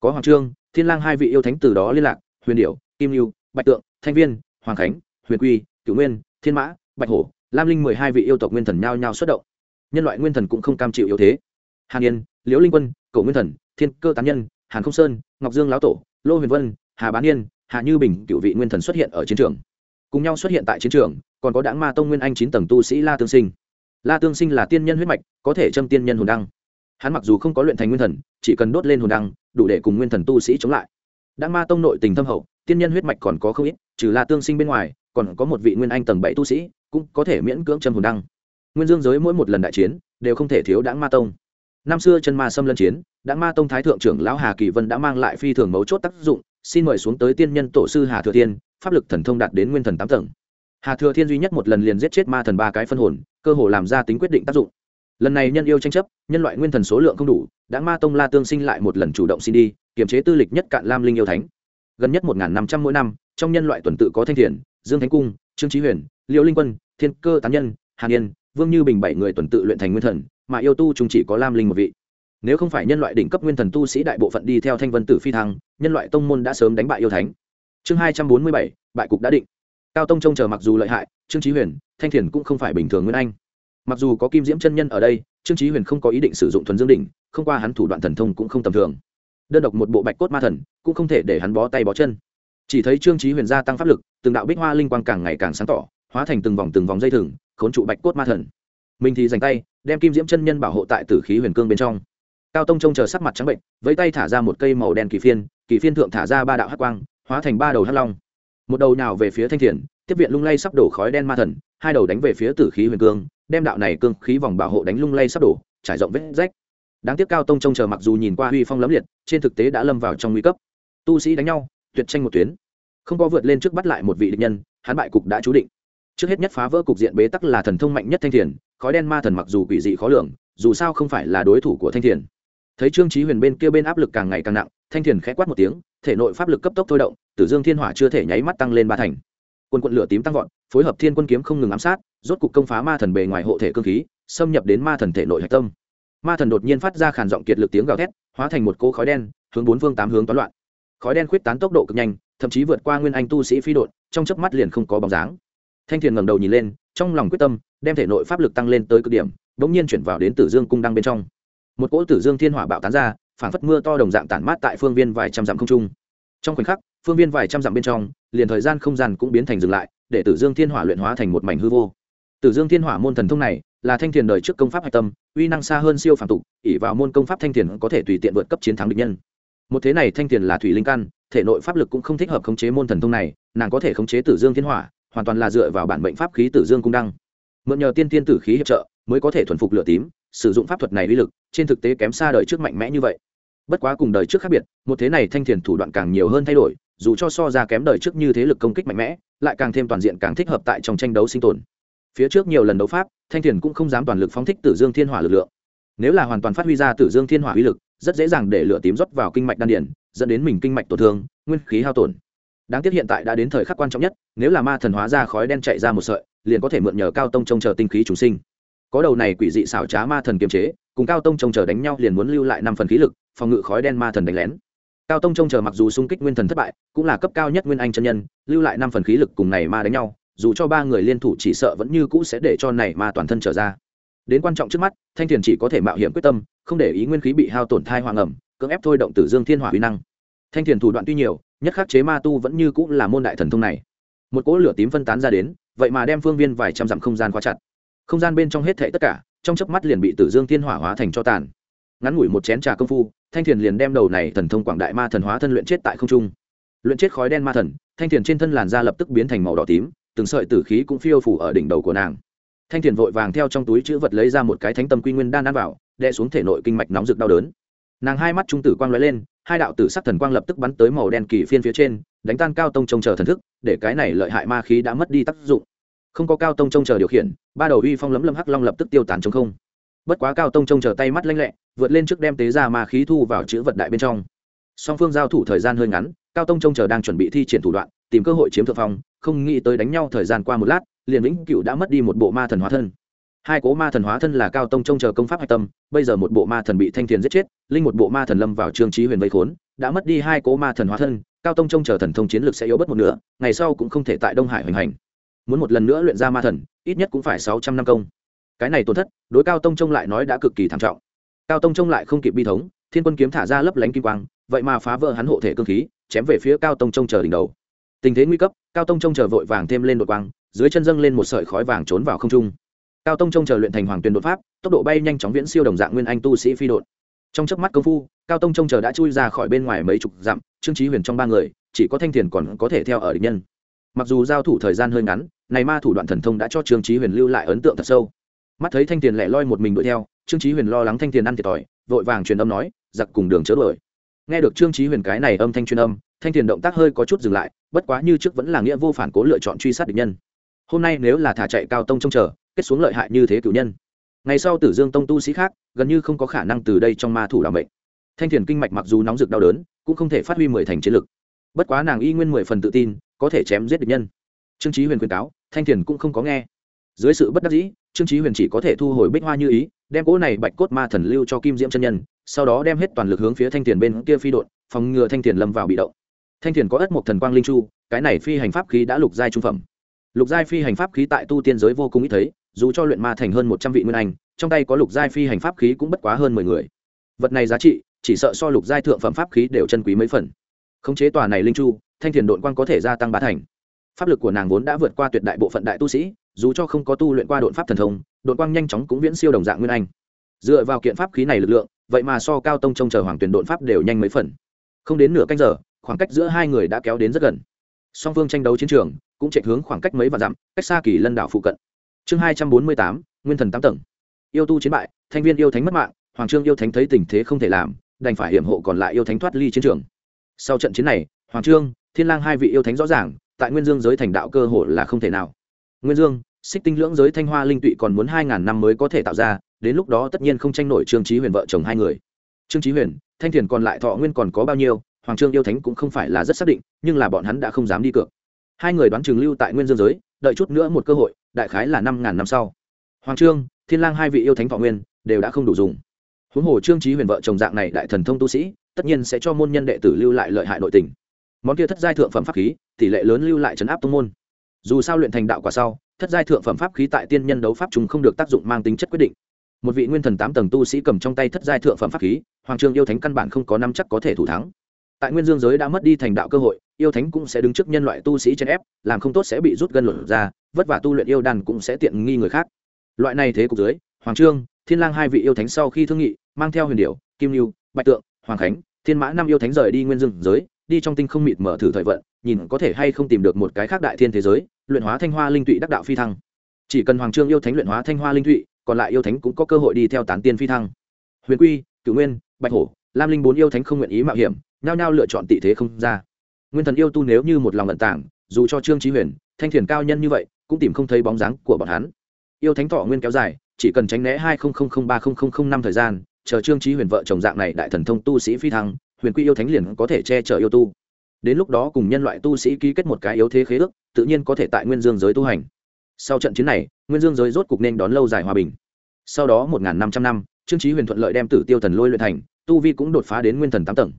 Có hoàng trương, thiên lang hai vị yêu thánh từ đó liên lạc, huyền điểu, kim lưu bạch tượng, thanh viên, hoàng khánh, huyền quy, cửu nguyên, thiên mã, bạch hổ, lam linh mười hai vị yêu tộc nguyên thần nhao nhao xuất động. Nhân loại nguyên thần cũng không cam chịu yếu thế. Hàn yên, liễu linh quân, cổ nguyên thần, thiên cơ tán nhân, hàn không sơn, ngọc dương lão tổ, lô huyền vân, hà bán yên hà như bình, cựu vị nguyên thần xuất hiện ở chiến trường. Cùng nhau xuất hiện tại chiến trường, còn có đảng ma tông nguyên anh chín tầng tu sĩ la tương sinh. La tương sinh là tiên nhân huyết mạch, có thể châm tiên nhân hồn đăng. Hắn mặc dù không có luyện thành nguyên thần, chỉ cần đốt lên hồn đăng, đủ để cùng nguyên thần tu sĩ chống lại. Đảng ma tông nội tình thâm hậu, tiên nhân huyết mạch còn có không ít, trừ la tương sinh bên ngoài, còn có một vị nguyên anh tầng bảy tu sĩ, cũng có thể miễn cưỡng châm hồn đăng. Nguyên dương giới mỗi một lần đại chiến, đều không thể thiếu đảng ma tông. Năm xưa chân ma xâm lân chiến đảng ma tông thái thượng trưởng lão hà kỳ vân đã mang lại phi thường mấu chốt tác dụng xin mời xuống tới tiên nhân tổ sư hà thừa thiên, pháp lực thần thông đạt đến nguyên thần tám tầng. Hà thừa thiên duy nhất một lần liền giết chết ma thần ba cái phân hồn, cơ hồ làm ra tính quyết định tác dụng. Lần này nhân yêu tranh chấp, nhân loại nguyên thần số lượng không đủ, đã ma tông la tương sinh lại một lần chủ động xin đi, kiềm chế tư lịch nhất cạn lam linh yêu thánh. Gần nhất một năm trăm mỗi năm, trong nhân loại tuần tự có thanh thiền, dương thánh cung, trương trí huyền liễu linh quân, thiên cơ tán nhân hàn yên vương như bình bảy người tuần tự luyện thành nguyên thần, mà yêu tu chúng chỉ có lam linh một vị nếu không phải nhân loại đỉnh cấp nguyên thần tu sĩ đại bộ phận đi theo thanh vân tử phi thăng, nhân loại tông môn đã sớm đánh bại yêu thánh. Chương hai trăm bốn mươi bảy, bại cục đã định. Cao tông trông chờ mặc dù lợi hại, trương trí huyền, thanh thiền cũng không phải bình thường nguyên anh. Mặc dù có kim diễm chân nhân ở đây, trương trí huyền không có ý định sử dụng thuần dương đỉnh, không qua hắn thủ đoạn thần thông cũng không tầm thường. Đơn độc một bộ bạch cốt ma thần, cũng không thể để hắn bó tay bó chân. Chỉ thấy trương trí huyền gia tăng pháp lực, từng đạo bích hoa linh quang càng ngày càng sáng tỏ, hóa thành từng vòng từng vòng dây thừng, khốn trụ bạch cốt ma thần. Mình thì dành tay, đem kim diễm chân nhân bảo hộ tại tử khí huyền cương bên trong cao tông trông chờ sắc mặt trắng bệnh với tay thả ra một cây màu đen kỳ phiên kỳ phiên thượng thả ra ba đạo hắc quang, hóa thành ba đầu hắc long. Một đầu nào về phía thanh thiền, tiếp viện lung lay sắp đổ khói đen ma thần, hai đầu đánh về phía tử khí huyền cương, đem đạo này cương khí vòng bảo hộ đánh lung lay sắp đổ, trải rộng vết rách. Đáng tiếc cao tông trông chờ mặc dù nhìn qua huy phong lấm liệt, trên thực tế đã lâm vào trong nguy cấp. Tu sĩ đánh nhau, tuyệt tranh một tuyến. Không có vượt lên trước bắt lại một vị địch nhân, hắn bại cục đã chú định. Trước hết nhất phá vỡ cục diện bế tắc là thần thông mạnh nhất thanh thiền, khói đen ma thần mặc dù quỷ dị khó lường, dù sao không phải là đối thủ của thanh thiền thấy trương trí huyền bên kia bên áp lực càng ngày càng nặng, thanh thiền khẽ quát một tiếng, thể nội pháp lực cấp tốc thôi động, tử dương thiên hỏa chưa thể nháy mắt tăng lên ba thành. Quân quận lửa tím tăng vọt, phối hợp thiên quân kiếm không ngừng ám sát, rốt cục công phá ma thần bề ngoài hộ thể cương khí, xâm nhập đến ma thần thể nội hạch tâm. Ma thần đột nhiên phát ra khản giọng kiệt lực tiếng gào thét, hóa thành một cỗ khói đen, hướng bốn phương tám hướng toán loạn. Khói đen khuyết tán tốc độ cực nhanh, thậm chí vượt qua nguyên anh tu sĩ phi đột trong chớp mắt liền không có bóng dáng. Thanh thiền ngẩng đầu nhìn lên, trong lòng quyết tâm, đem thể nội pháp lực tăng lên tới cực điểm, bỗng nhiên chuyển vào đến tử dương cung đăng bên trong một cỗ tử dương thiên hỏa bạo tán ra phản phất mưa to đồng dạng tản mát tại phương viên vài trăm dặm không trung. Trong khoảnh khắc, phương viên vài trăm dặm bên trong, liền thời gian không gian cũng biến thành dừng lại, để tử dương thiên hỏa luyện hóa thành một mảnh hư vô. Tử dương thiên hỏa môn thần thông này, là thanh thiền đời trước công pháp hạch tâm, uy năng xa hơn siêu phản tục ỉ vào môn công pháp thanh thiền có thể tùy tiện vượt cấp chiến thắng địch nhân. Một thế này thanh thiền là thủy linh căn, thể nội pháp lực cũng không thích hợp khống chế môn thần thông này, nàng có thể khống chế tử dương thiên hỏa, hoàn toàn là dựa vào bản mệnh pháp khí tử dương cung đăng. Mượn nhờ tiên tiên tử khí hiệp trợ, mới có thể thuần phục lửa tím sử dụng pháp thuật này uy lực, trên thực tế kém xa đời trước mạnh mẽ như vậy. Bất quá cùng đời trước khác biệt, một thế này thanh thiền thủ đoạn càng nhiều hơn thay đổi, dù cho so ra kém đời trước như thế lực công kích mạnh mẽ, lại càng thêm toàn diện càng thích hợp tại trong tranh đấu sinh tồn. Phía trước nhiều lần đấu pháp, thanh thiền cũng không dám toàn lực phóng thích tử dương thiên hỏa lực lượng. Nếu là hoàn toàn phát huy ra tử dương thiên hỏa uy lực, rất dễ dàng để lửa tím rót vào kinh mạch đan điển, dẫn đến mình kinh mạch tổn thương, nguyên khí hao tổn. Đáng tiếc hiện tại đã đến thời khắc quan trọng nhất, nếu là ma thần hóa ra khói đen chạy ra một sợi, liền có thể mượn nhờ cao tông trông chờ tinh khí chúng sinh có đầu này quỷ dị xảo trá ma thần kiềm chế, cùng cao tông trông chờ đánh nhau liền muốn lưu lại năm phần khí lực, phòng ngự khói đen ma thần đánh lén. Cao tông trông chờ mặc dù xung kích nguyên thần thất bại, cũng là cấp cao nhất nguyên anh chân nhân, lưu lại năm phần khí lực cùng này ma đánh nhau, dù cho ba người liên thủ chỉ sợ vẫn như cũ sẽ để cho này ma toàn thân trở ra. Đến quan trọng trước mắt, thanh thiền chỉ có thể mạo hiểm quyết tâm, không để ý nguyên khí bị hao tổn thai hoàng ẩm, cưỡng ép thôi động tử dương thiên hỏa huy năng. Thanh thiền thủ đoạn tuy nhiều, nhất khắc chế ma tu vẫn như cũng là môn đại thần thông này. Một cỗ lửa tím phân tán ra đến, vậy mà đem phương viên vài trăm dặm không gian khóa chặt không gian bên trong hết thệ tất cả, trong chớp mắt liền bị tử dương thiên hỏa hóa thành cho tàn. Ngắn ngủi một chén trà công phu, thanh thiền liền đem đầu này thần thông quảng đại ma thần hóa thân luyện chết tại không trung. Luyện chết khói đen ma thần, thanh thiền trên thân làn da lập tức biến thành màu đỏ tím, từng sợi tử khí cũng phiêu phủ ở đỉnh đầu của nàng. Thanh thiền vội vàng theo trong túi chữ vật lấy ra một cái thánh tâm quy nguyên đan ăn vào đe xuống thể nội kinh mạch nóng rực đau đớn. Nàng hai mắt trung tử quang lóe lên, hai đạo tử sắc thần quang lập tức bắn tới màu đen kỳ phiên phía trên, đánh tan cao tông trông chờ thần thức, để cái này lợi hại ma khí đã mất đi tác dụng không có cao tông trông chờ điều khiển, ba đầu uy phong lấm lâm hắc long lập tức tiêu tán chống không. Bất quá cao tông trông chờ tay mắt lanh lẹ, vượt lên trước đem tế ra ma khí thu vào chữ vật đại bên trong. Song phương giao thủ thời gian hơi ngắn, cao tông trông chờ đang chuẩn bị thi triển thủ đoạn, tìm cơ hội chiếm thượng phong, không nghĩ tới đánh nhau thời gian qua một lát, liền vĩnh cựu đã mất đi một bộ ma thần hóa thân. Hai cố ma thần hóa thân là cao tông trông chờ công pháp hạch tâm, bây giờ một bộ ma thần bị thanh thiền giết chết, linh một bộ ma thần lâm vào trương trí huyền vây khốn, đã mất đi hai cố ma thần hóa thân, cao tông trông chờ thần thông chiến lược sẽ yếu bất một nửa, ngày sau cũng không thể tại đông hải hoành hành muốn một lần nữa luyện ra ma thần, ít nhất cũng phải sáu trăm năm công. Cái này tổn thất, đối cao tông trông lại nói đã cực kỳ thảm trọng. Cao tông trông lại không kịp bi thống, thiên quân kiếm thả ra lấp lánh kim quang, vậy mà phá vỡ hắn hộ thể cơ khí, chém về phía cao tông trông chờ đỉnh đầu. Tình thế nguy cấp, cao tông trông chờ vội vàng thêm lên đột quang, dưới chân dâng lên một sợi khói vàng trốn vào không trung. Cao tông trông chờ luyện thành hoàng tuyền đột pháp, tốc độ bay nhanh chóng viễn siêu đồng dạng nguyên anh tu sĩ phi đột trong chớp mắt công phu, cao tông trông chờ đã chui ra khỏi bên ngoài mấy chục dặm, trương trí huyền trong ba người, chỉ có thanh thiền còn có thể theo ở địch nhân mặc dù giao thủ thời gian hơi ngắn, này ma thủ đoạn thần thông đã cho trương trí huyền lưu lại ấn tượng thật sâu. Mắt thấy thanh tiền lẻ loi một mình đuổi theo, trương trí huyền lo lắng thanh tiền ăn thiệt thòi, vội vàng truyền âm nói, giặc cùng đường chớ đuổi. Nghe được trương trí huyền cái này âm thanh truyền âm, thanh tiền động tác hơi có chút dừng lại, bất quá như trước vẫn là nghĩa vô phản cố lựa chọn truy sát địch nhân. Hôm nay nếu là thả chạy cao tông trông chờ, kết xuống lợi hại như thế cử nhân. Ngày sau tử dương tông tu sĩ khác, gần như không có khả năng từ đây trong ma thủ làm bệnh thanh thiền kinh mạch mặc dù nóng rực đau đớn, cũng không thể phát huy mười thành chiến lực. Bất quá nàng y nguyên mười phần tự tin có thể chém giết địch nhân. Trương trí huyền khuyên cáo, thanh thiền cũng không có nghe. Dưới sự bất đắc dĩ, trương trí huyền chỉ có thể thu hồi bích hoa như ý, đem cỗ này bạch cốt ma thần lưu cho kim diễm chân nhân, sau đó đem hết toàn lực hướng phía thanh thiền bên kia phi đội phòng ngừa thanh thiền lâm vào bị động. Thanh thiền có ất một thần quang linh chu, cái này phi hành pháp khí đã lục giai trung phẩm. Lục giai phi hành pháp khí tại tu tiên giới vô cùng ít thấy, dù cho luyện ma thành hơn một trăm vị nguyên anh, trong tay có lục giai phi hành pháp khí cũng bất quá hơn mười người. Vật này giá trị, chỉ sợ so lục giai thượng phẩm pháp khí đều chân quý mấy phần. Khống chế tòa này linh chu thanh thiền độn quang có thể gia tăng bá thành. Pháp lực của nàng vốn đã vượt qua tuyệt đại bộ phận đại tu sĩ, dù cho không có tu luyện qua độn pháp thần thông, độn quang nhanh chóng cũng viễn siêu đồng dạng nguyên anh. Dựa vào kiện pháp khí này lực lượng, vậy mà so cao tông trông chờ hoàng tuyển độn pháp đều nhanh mấy phần. Không đến nửa canh giờ, khoảng cách giữa hai người đã kéo đến rất gần. Song phương tranh đấu chiến trường, cũng chạy hướng khoảng cách mấy vạn dặm, cách xa kỳ lân đảo phụ cận. Chương hai trăm bốn mươi tám, nguyên thần tám tầng. Yêu tu chiến bại, thanh viên yêu thánh mất mạng, hoàng trương yêu thánh thấy tình thế không thể làm, đành phải hiểm hộ còn lại yêu thánh thoát ly chiến trường. Sau trận chiến này, hoàng trương thiên lang hai vị yêu thánh rõ ràng, tại nguyên dương giới thành đạo cơ hội là không thể nào. Nguyên dương, xích tinh lưỡng giới thanh hoa linh tụy còn muốn hai ngàn năm mới có thể tạo ra, đến lúc đó tất nhiên không tranh nổi trương trí huyền vợ chồng hai người. Trương trí huyền, thanh thiền còn lại thọ nguyên còn có bao nhiêu, hoàng trương yêu thánh cũng không phải là rất xác định, nhưng là bọn hắn đã không dám đi cược. Hai người đoán trường lưu tại nguyên dương giới, đợi chút nữa một cơ hội, đại khái là năm ngàn năm sau. Hoàng trương, thiên lang hai vị yêu thánh thọ nguyên, đều đã không đủ dùng. Huống hồ trương trí huyền vợ chồng dạng này đại thần thông tu sĩ, tất nhiên sẽ cho môn nhân đệ tử lưu lại lợi hại nội tình món kia thất giai thượng phẩm pháp khí, tỷ lệ lớn lưu lại chấn áp tông môn. Dù sao luyện thành đạo quả sau, thất giai thượng phẩm pháp khí tại tiên nhân đấu pháp chúng không được tác dụng mang tính chất quyết định. Một vị nguyên thần tám tầng tu sĩ cầm trong tay thất giai thượng phẩm pháp khí, hoàng trương yêu thánh căn bản không có năm chắc có thể thủ thắng. Tại nguyên dương giới đã mất đi thành đạo cơ hội, yêu thánh cũng sẽ đứng trước nhân loại tu sĩ trên ép, làm không tốt sẽ bị rút gân luận ra, vất vả tu luyện yêu đàn cũng sẽ tiện nghi người khác. Loại này thế cục dưới, hoàng trương, thiên lang hai vị yêu thánh sau khi thương nghị, mang theo huyền điệu kim lưu, bạch tượng, hoàng khánh, thiên mã năm yêu thánh rời đi nguyên dương giới đi trong tinh không mịt mở thử thời vận, nhìn có thể hay không tìm được một cái khác đại thiên thế giới, luyện hóa thanh hoa linh tụy đắc đạo phi thăng. Chỉ cần hoàng trương yêu thánh luyện hóa thanh hoa linh tụy, còn lại yêu thánh cũng có cơ hội đi theo tán tiên phi thăng. Huyền quy, cửu nguyên, bạch hổ, lam linh bốn yêu thánh không nguyện ý mạo hiểm, nhao nhao lựa chọn tị thế không ra. Nguyên thần yêu tu nếu như một lòng ẩn tảng dù cho trương trí huyền, thanh thiền cao nhân như vậy, cũng tìm không thấy bóng dáng của bọn hắn. Yêu thánh thọ nguyên kéo dài, chỉ cần tránh né hai ba năm thời gian, chờ trương trí huyền vợ chồng dạng này đại thần thông tu sĩ phi thăng huyền quy yêu thánh liền có thể che chở yêu tu. Đến lúc đó cùng nhân loại tu sĩ ký kết một cái yếu thế khế ước, tự nhiên có thể tại nguyên dương giới tu hành. Sau trận chiến này, nguyên dương giới rốt cục nên đón lâu dài hòa bình. Sau đó một năm trăm năm, trương trí huyền thuận lợi đem tử tiêu thần lôi luyện thành, tu vi cũng đột phá đến nguyên thần tám tầng.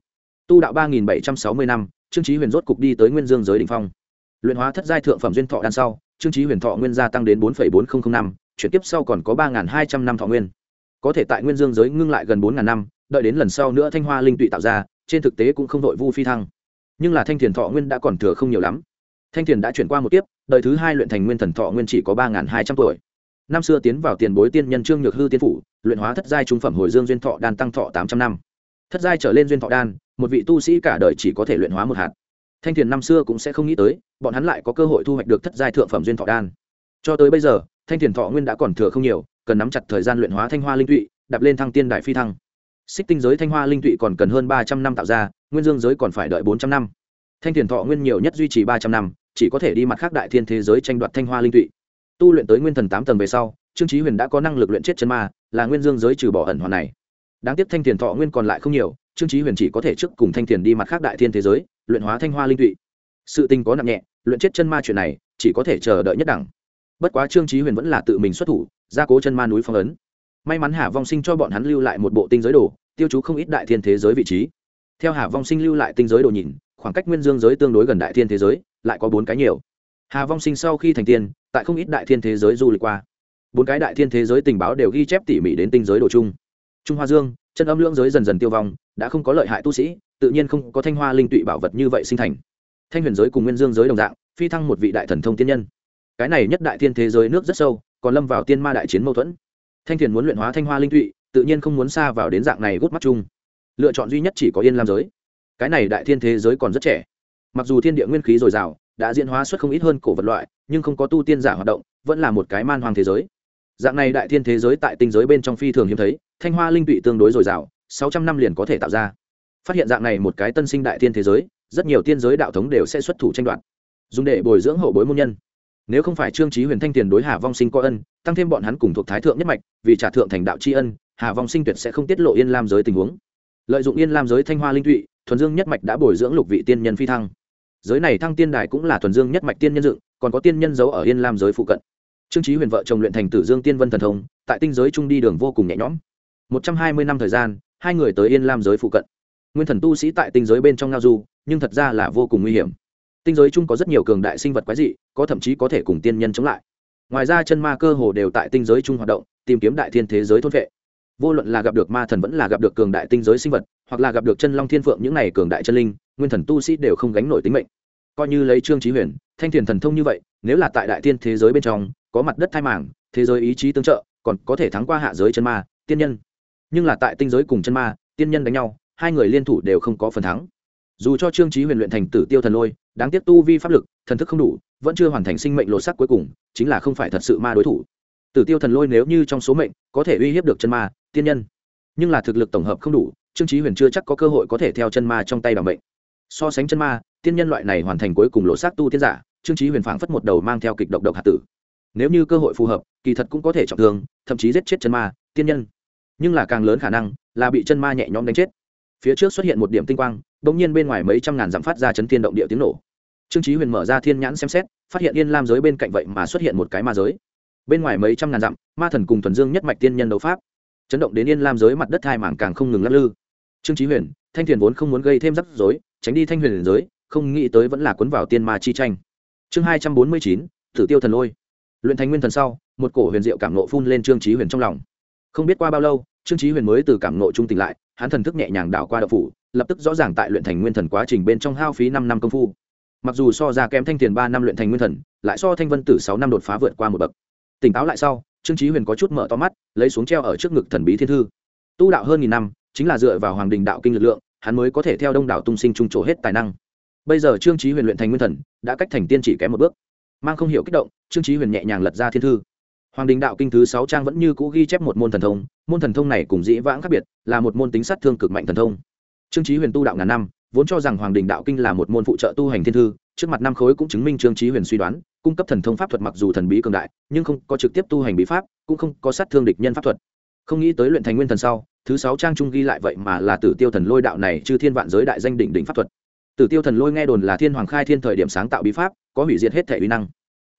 Tu đạo ba nghìn bảy trăm sáu mươi năm, trương trí huyền rốt cục đi tới nguyên dương giới đ ỉ n h phong. Luyện hóa thất giai thượng phẩm duyên thọ đan sau, trương trí huyền thọ nguyên gia tăng đến bốn bốn nghìn năm, chuyển tiếp sau còn có ba hai trăm năm thọ nguyên. Có thể tại nguyên dương giới ngưng lại gần bốn năm, đợi đến lần sau nữa thanh hoa linh tụy tạo ra trên thực tế cũng không đội vu phi thăng. Nhưng là thanh thiền thọ nguyên đã còn thừa không nhiều lắm. Thanh thiền đã chuyển qua một tiếp đời thứ hai luyện thành nguyên thần thọ nguyên chỉ có ba hai trăm tuổi. Năm xưa tiến vào tiền bối tiên nhân trương nhược hư tiên phủ, luyện hóa thất giai trung phẩm hồi dương duyên thọ đan tăng thọ tám trăm năm. Thất giai trở lên duyên thọ đan, một vị tu sĩ cả đời chỉ có thể luyện hóa một hạt. Thanh thiền năm xưa cũng sẽ không nghĩ tới, bọn hắn lại có cơ hội thu hoạch được thất giai thượng phẩm duyên thọ đan. Cho tới bây giờ, thanh thiền thọ nguyên đã còn thừa không nhiều, cần nắm chặt thời gian luyện hóa thanh hoa linh tụy, đạp lên thăng tiên đại phi thăng xích tinh giới thanh hoa linh tụy còn cần hơn ba trăm năm tạo ra, nguyên dương giới còn phải đợi bốn trăm năm. Thanh thiền thọ nguyên nhiều nhất duy trì ba trăm năm, chỉ có thể đi mặt khác đại thiên thế giới tranh đoạt thanh hoa linh tụy. Tu luyện tới nguyên thần tám tầng về sau, trương trí huyền đã có năng lực luyện chết chân ma, là nguyên dương giới trừ bỏ ẩn hoàn này. Đáng tiếc thanh thiền thọ nguyên còn lại không nhiều, trương trí huyền chỉ có thể trước cùng thanh thiền đi mặt khác đại thiên thế giới, luyện hóa thanh hoa linh tụy. Sự tình có nặng nhẹ, luyện chết chân ma chuyện này, chỉ có thể chờ đợi nhất đẳng. Bất quá trương trí huyền vẫn là tự mình xuất thủ, gia cố chân ma núi phong ấn may mắn hà vong sinh cho bọn hắn lưu lại một bộ tinh giới đồ, tiêu chú không ít đại thiên thế giới vị trí. Theo hà vong sinh lưu lại tinh giới đồ nhìn, khoảng cách nguyên dương giới tương đối gần đại thiên thế giới, lại có bốn cái nhiều. Hà vong sinh sau khi thành tiên, tại không ít đại thiên thế giới du lịch qua. Bốn cái đại thiên thế giới tình báo đều ghi chép tỉ mỉ đến tinh giới đồ chung. Trung hoa dương, chân âm lưỡng giới dần dần tiêu vong, đã không có lợi hại tu sĩ, tự nhiên không có thanh hoa linh tụy bảo vật như vậy sinh thành. Thanh huyền giới cùng nguyên dương giới đồng dạng, phi thăng một vị đại thần thông tiên nhân. Cái này nhất đại thiên thế giới nước rất sâu, còn lâm vào tiên ma đại chiến mâu thuẫn thanh thiền muốn luyện hóa thanh hoa linh tụy, tự nhiên không muốn xa vào đến dạng này gút mắt chung. Lựa chọn duy nhất chỉ có yên lam giới. Cái này đại thiên thế giới còn rất trẻ. Mặc dù thiên địa nguyên khí dồi dào, đã diễn hóa xuất không ít hơn cổ vật loại, nhưng không có tu tiên giả hoạt động, vẫn là một cái man hoàng thế giới. Dạng này đại thiên thế giới tại tinh giới bên trong phi thường hiếm thấy, thanh hoa linh tụy tương đối dồi dào, sáu trăm năm liền có thể tạo ra. Phát hiện dạng này một cái tân sinh đại thiên thế giới, rất nhiều tiên giới đạo thống đều sẽ xuất thủ tranh đoạt. Dùng để bồi dưỡng hậu bối môn nhân nếu không phải trương trí huyền thanh tiền đối hà vong sinh có ân, tăng thêm bọn hắn cùng thuộc thái thượng nhất mạch, vì trả thượng thành đạo tri ân, hà vong sinh tuyệt sẽ không tiết lộ yên lam giới tình huống. Lợi dụng yên lam giới thanh hoa linh tụy thuần dương nhất mạch đã bồi dưỡng lục vị tiên nhân phi thăng. Giới này thăng tiên đài cũng là thuần dương nhất mạch tiên nhân dựng, còn có tiên nhân giấu ở yên lam giới phụ cận. Trương trí huyền vợ chồng luyện thành tử dương tiên vân thần thông, tại tinh giới trung đi đường vô cùng nhẹ nhõm. Một trăm hai mươi năm thời gian, hai người tới yên lam giới phụ cận. Nguyên thần tu sĩ tại tinh giới bên trong ngao du, nhưng thật ra là vô cùng nguy hiểm tinh giới chung có rất nhiều cường đại sinh vật quái dị, có thậm chí có thể cùng tiên nhân chống lại. Ngoài ra chân ma cơ hồ đều tại tinh giới chung hoạt động, tìm kiếm đại thiên thế giới thôn vệ. Vô luận là gặp được ma thần vẫn là gặp được cường đại tinh giới sinh vật, hoặc là gặp được chân long thiên phượng những này cường đại chân linh, nguyên thần tu sĩ đều không gánh nổi tính mệnh. Coi như lấy trương trí huyền, thanh thiền thần thông như vậy, nếu là tại đại thiên thế giới bên trong, có mặt đất thai mảng thế giới ý chí tương trợ, còn có thể thắng qua hạ giới chân ma, tiên nhân. Nhưng là tại tinh giới cùng chân ma, tiên nhân đánh nhau, hai người liên thủ đều không có phần thắng dù cho trương trí huyền luyện thành tử tiêu thần lôi, đáng tiếc tu vi pháp lực, thần thức không đủ, vẫn chưa hoàn thành sinh mệnh lột sắc cuối cùng, chính là không phải thật sự ma đối thủ. Tử tiêu thần lôi nếu như trong số mệnh, có thể uy hiếp được chân ma, tiên nhân. Nhưng là thực lực tổng hợp không đủ, trương trí huyền chưa chắc có cơ hội có thể theo chân ma trong tay bằng mệnh. So sánh chân ma, tiên nhân loại này hoàn thành cuối cùng lột sắc tu tiên giả, trương trí huyền phảng phất một đầu mang theo kịch độc độc hạt tử. Nếu như cơ hội phù hợp, kỳ thật cũng có thể trọng thương, thậm chí giết chết chân ma, tiên nhân. Nhưng là càng lớn khả năng là bị chân ma nhẹ nhõm đánh chết phía trước xuất hiện một điểm tinh quang đ ỗ n g nhiên bên ngoài mấy trăm ngàn dặm phát ra chấn thiên động địa tiếng nổ. Trương trí huyền mở ra thiên nhãn xem xét, phát hiện yên lam giới bên cạnh vậy mà xuất hiện một cái ma giới. Bên ngoài mấy trăm ngàn dặm, ma thần cùng thuần dương nhất mạch tiên nhân đấu pháp. Chấn động đến yên lam giới mặt đất hai mảng càng không ngừng lắc lư. Trương trí huyền, thanh thiền vốn không muốn gây thêm rắc rối, tránh đi thanh huyền giới, không nghĩ tới vẫn là cuốn vào tiên ma chi tranh. Chương hai trăm bốn mươi chín thử tiêu thần lôi. Luyện thành nguyên thần sau, một cổ huyền diệu cảm nộ phun lên trương trí huyền trong lòng không biết qua bao lâu, trương trí huyền mới từ cảm nộ trung tỉnh lại, hắn thần thức nhẹ nhàng đảo qua đậu phủ, lập tức rõ ràng tại luyện thành nguyên thần quá trình bên trong hao phí năm năm công phu. Mặc dù so ra kém thanh tiền ba năm luyện thành nguyên thần, lại so thanh vân tử sáu năm đột phá vượt qua một bậc. Tỉnh táo lại sau, trương trí huyền có chút mở to mắt, lấy xuống treo ở trước ngực thần bí thiên thư. Tu đạo hơn nghìn năm, chính là dựa vào hoàng đình đạo kinh lực lượng, hắn mới có thể theo đông đảo tung sinh trung trổ hết tài năng. Bây giờ trương trí huyền luyện thành nguyên thần, đã cách thành tiên chỉ kém một bước. Mang không hiểu kích động, trương trí huyền nhẹ nhàng lật ra thiên thư hoàng đình đạo kinh thứ sáu trang vẫn như cũ ghi chép một môn thần thông, môn thần thông này cùng dĩ vãng khác biệt, là một môn tính sát thương cực mạnh thần thông. Trương trí huyền tu đạo ngàn năm, vốn cho rằng hoàng đình đạo kinh là một môn phụ trợ tu hành thiên thư, trước mặt năm khối cũng chứng minh trương trí huyền suy đoán, cung cấp thần thông pháp thuật mặc dù thần bí cường đại, nhưng không có trực tiếp tu hành bí pháp, cũng không có sát thương địch nhân pháp thuật. Không nghĩ tới luyện thành nguyên thần sau, thứ sáu trang trung ghi lại vậy mà là tử tiêu thần lôi đạo này chư thiên vạn giới đại danh đỉnh đỉnh pháp thuật. Tử tiêu thần lôi nghe đồn là thiên hoàng khai thiên thời điểm sáng tạo bí pháp, có hủy diệt hết thể uy năng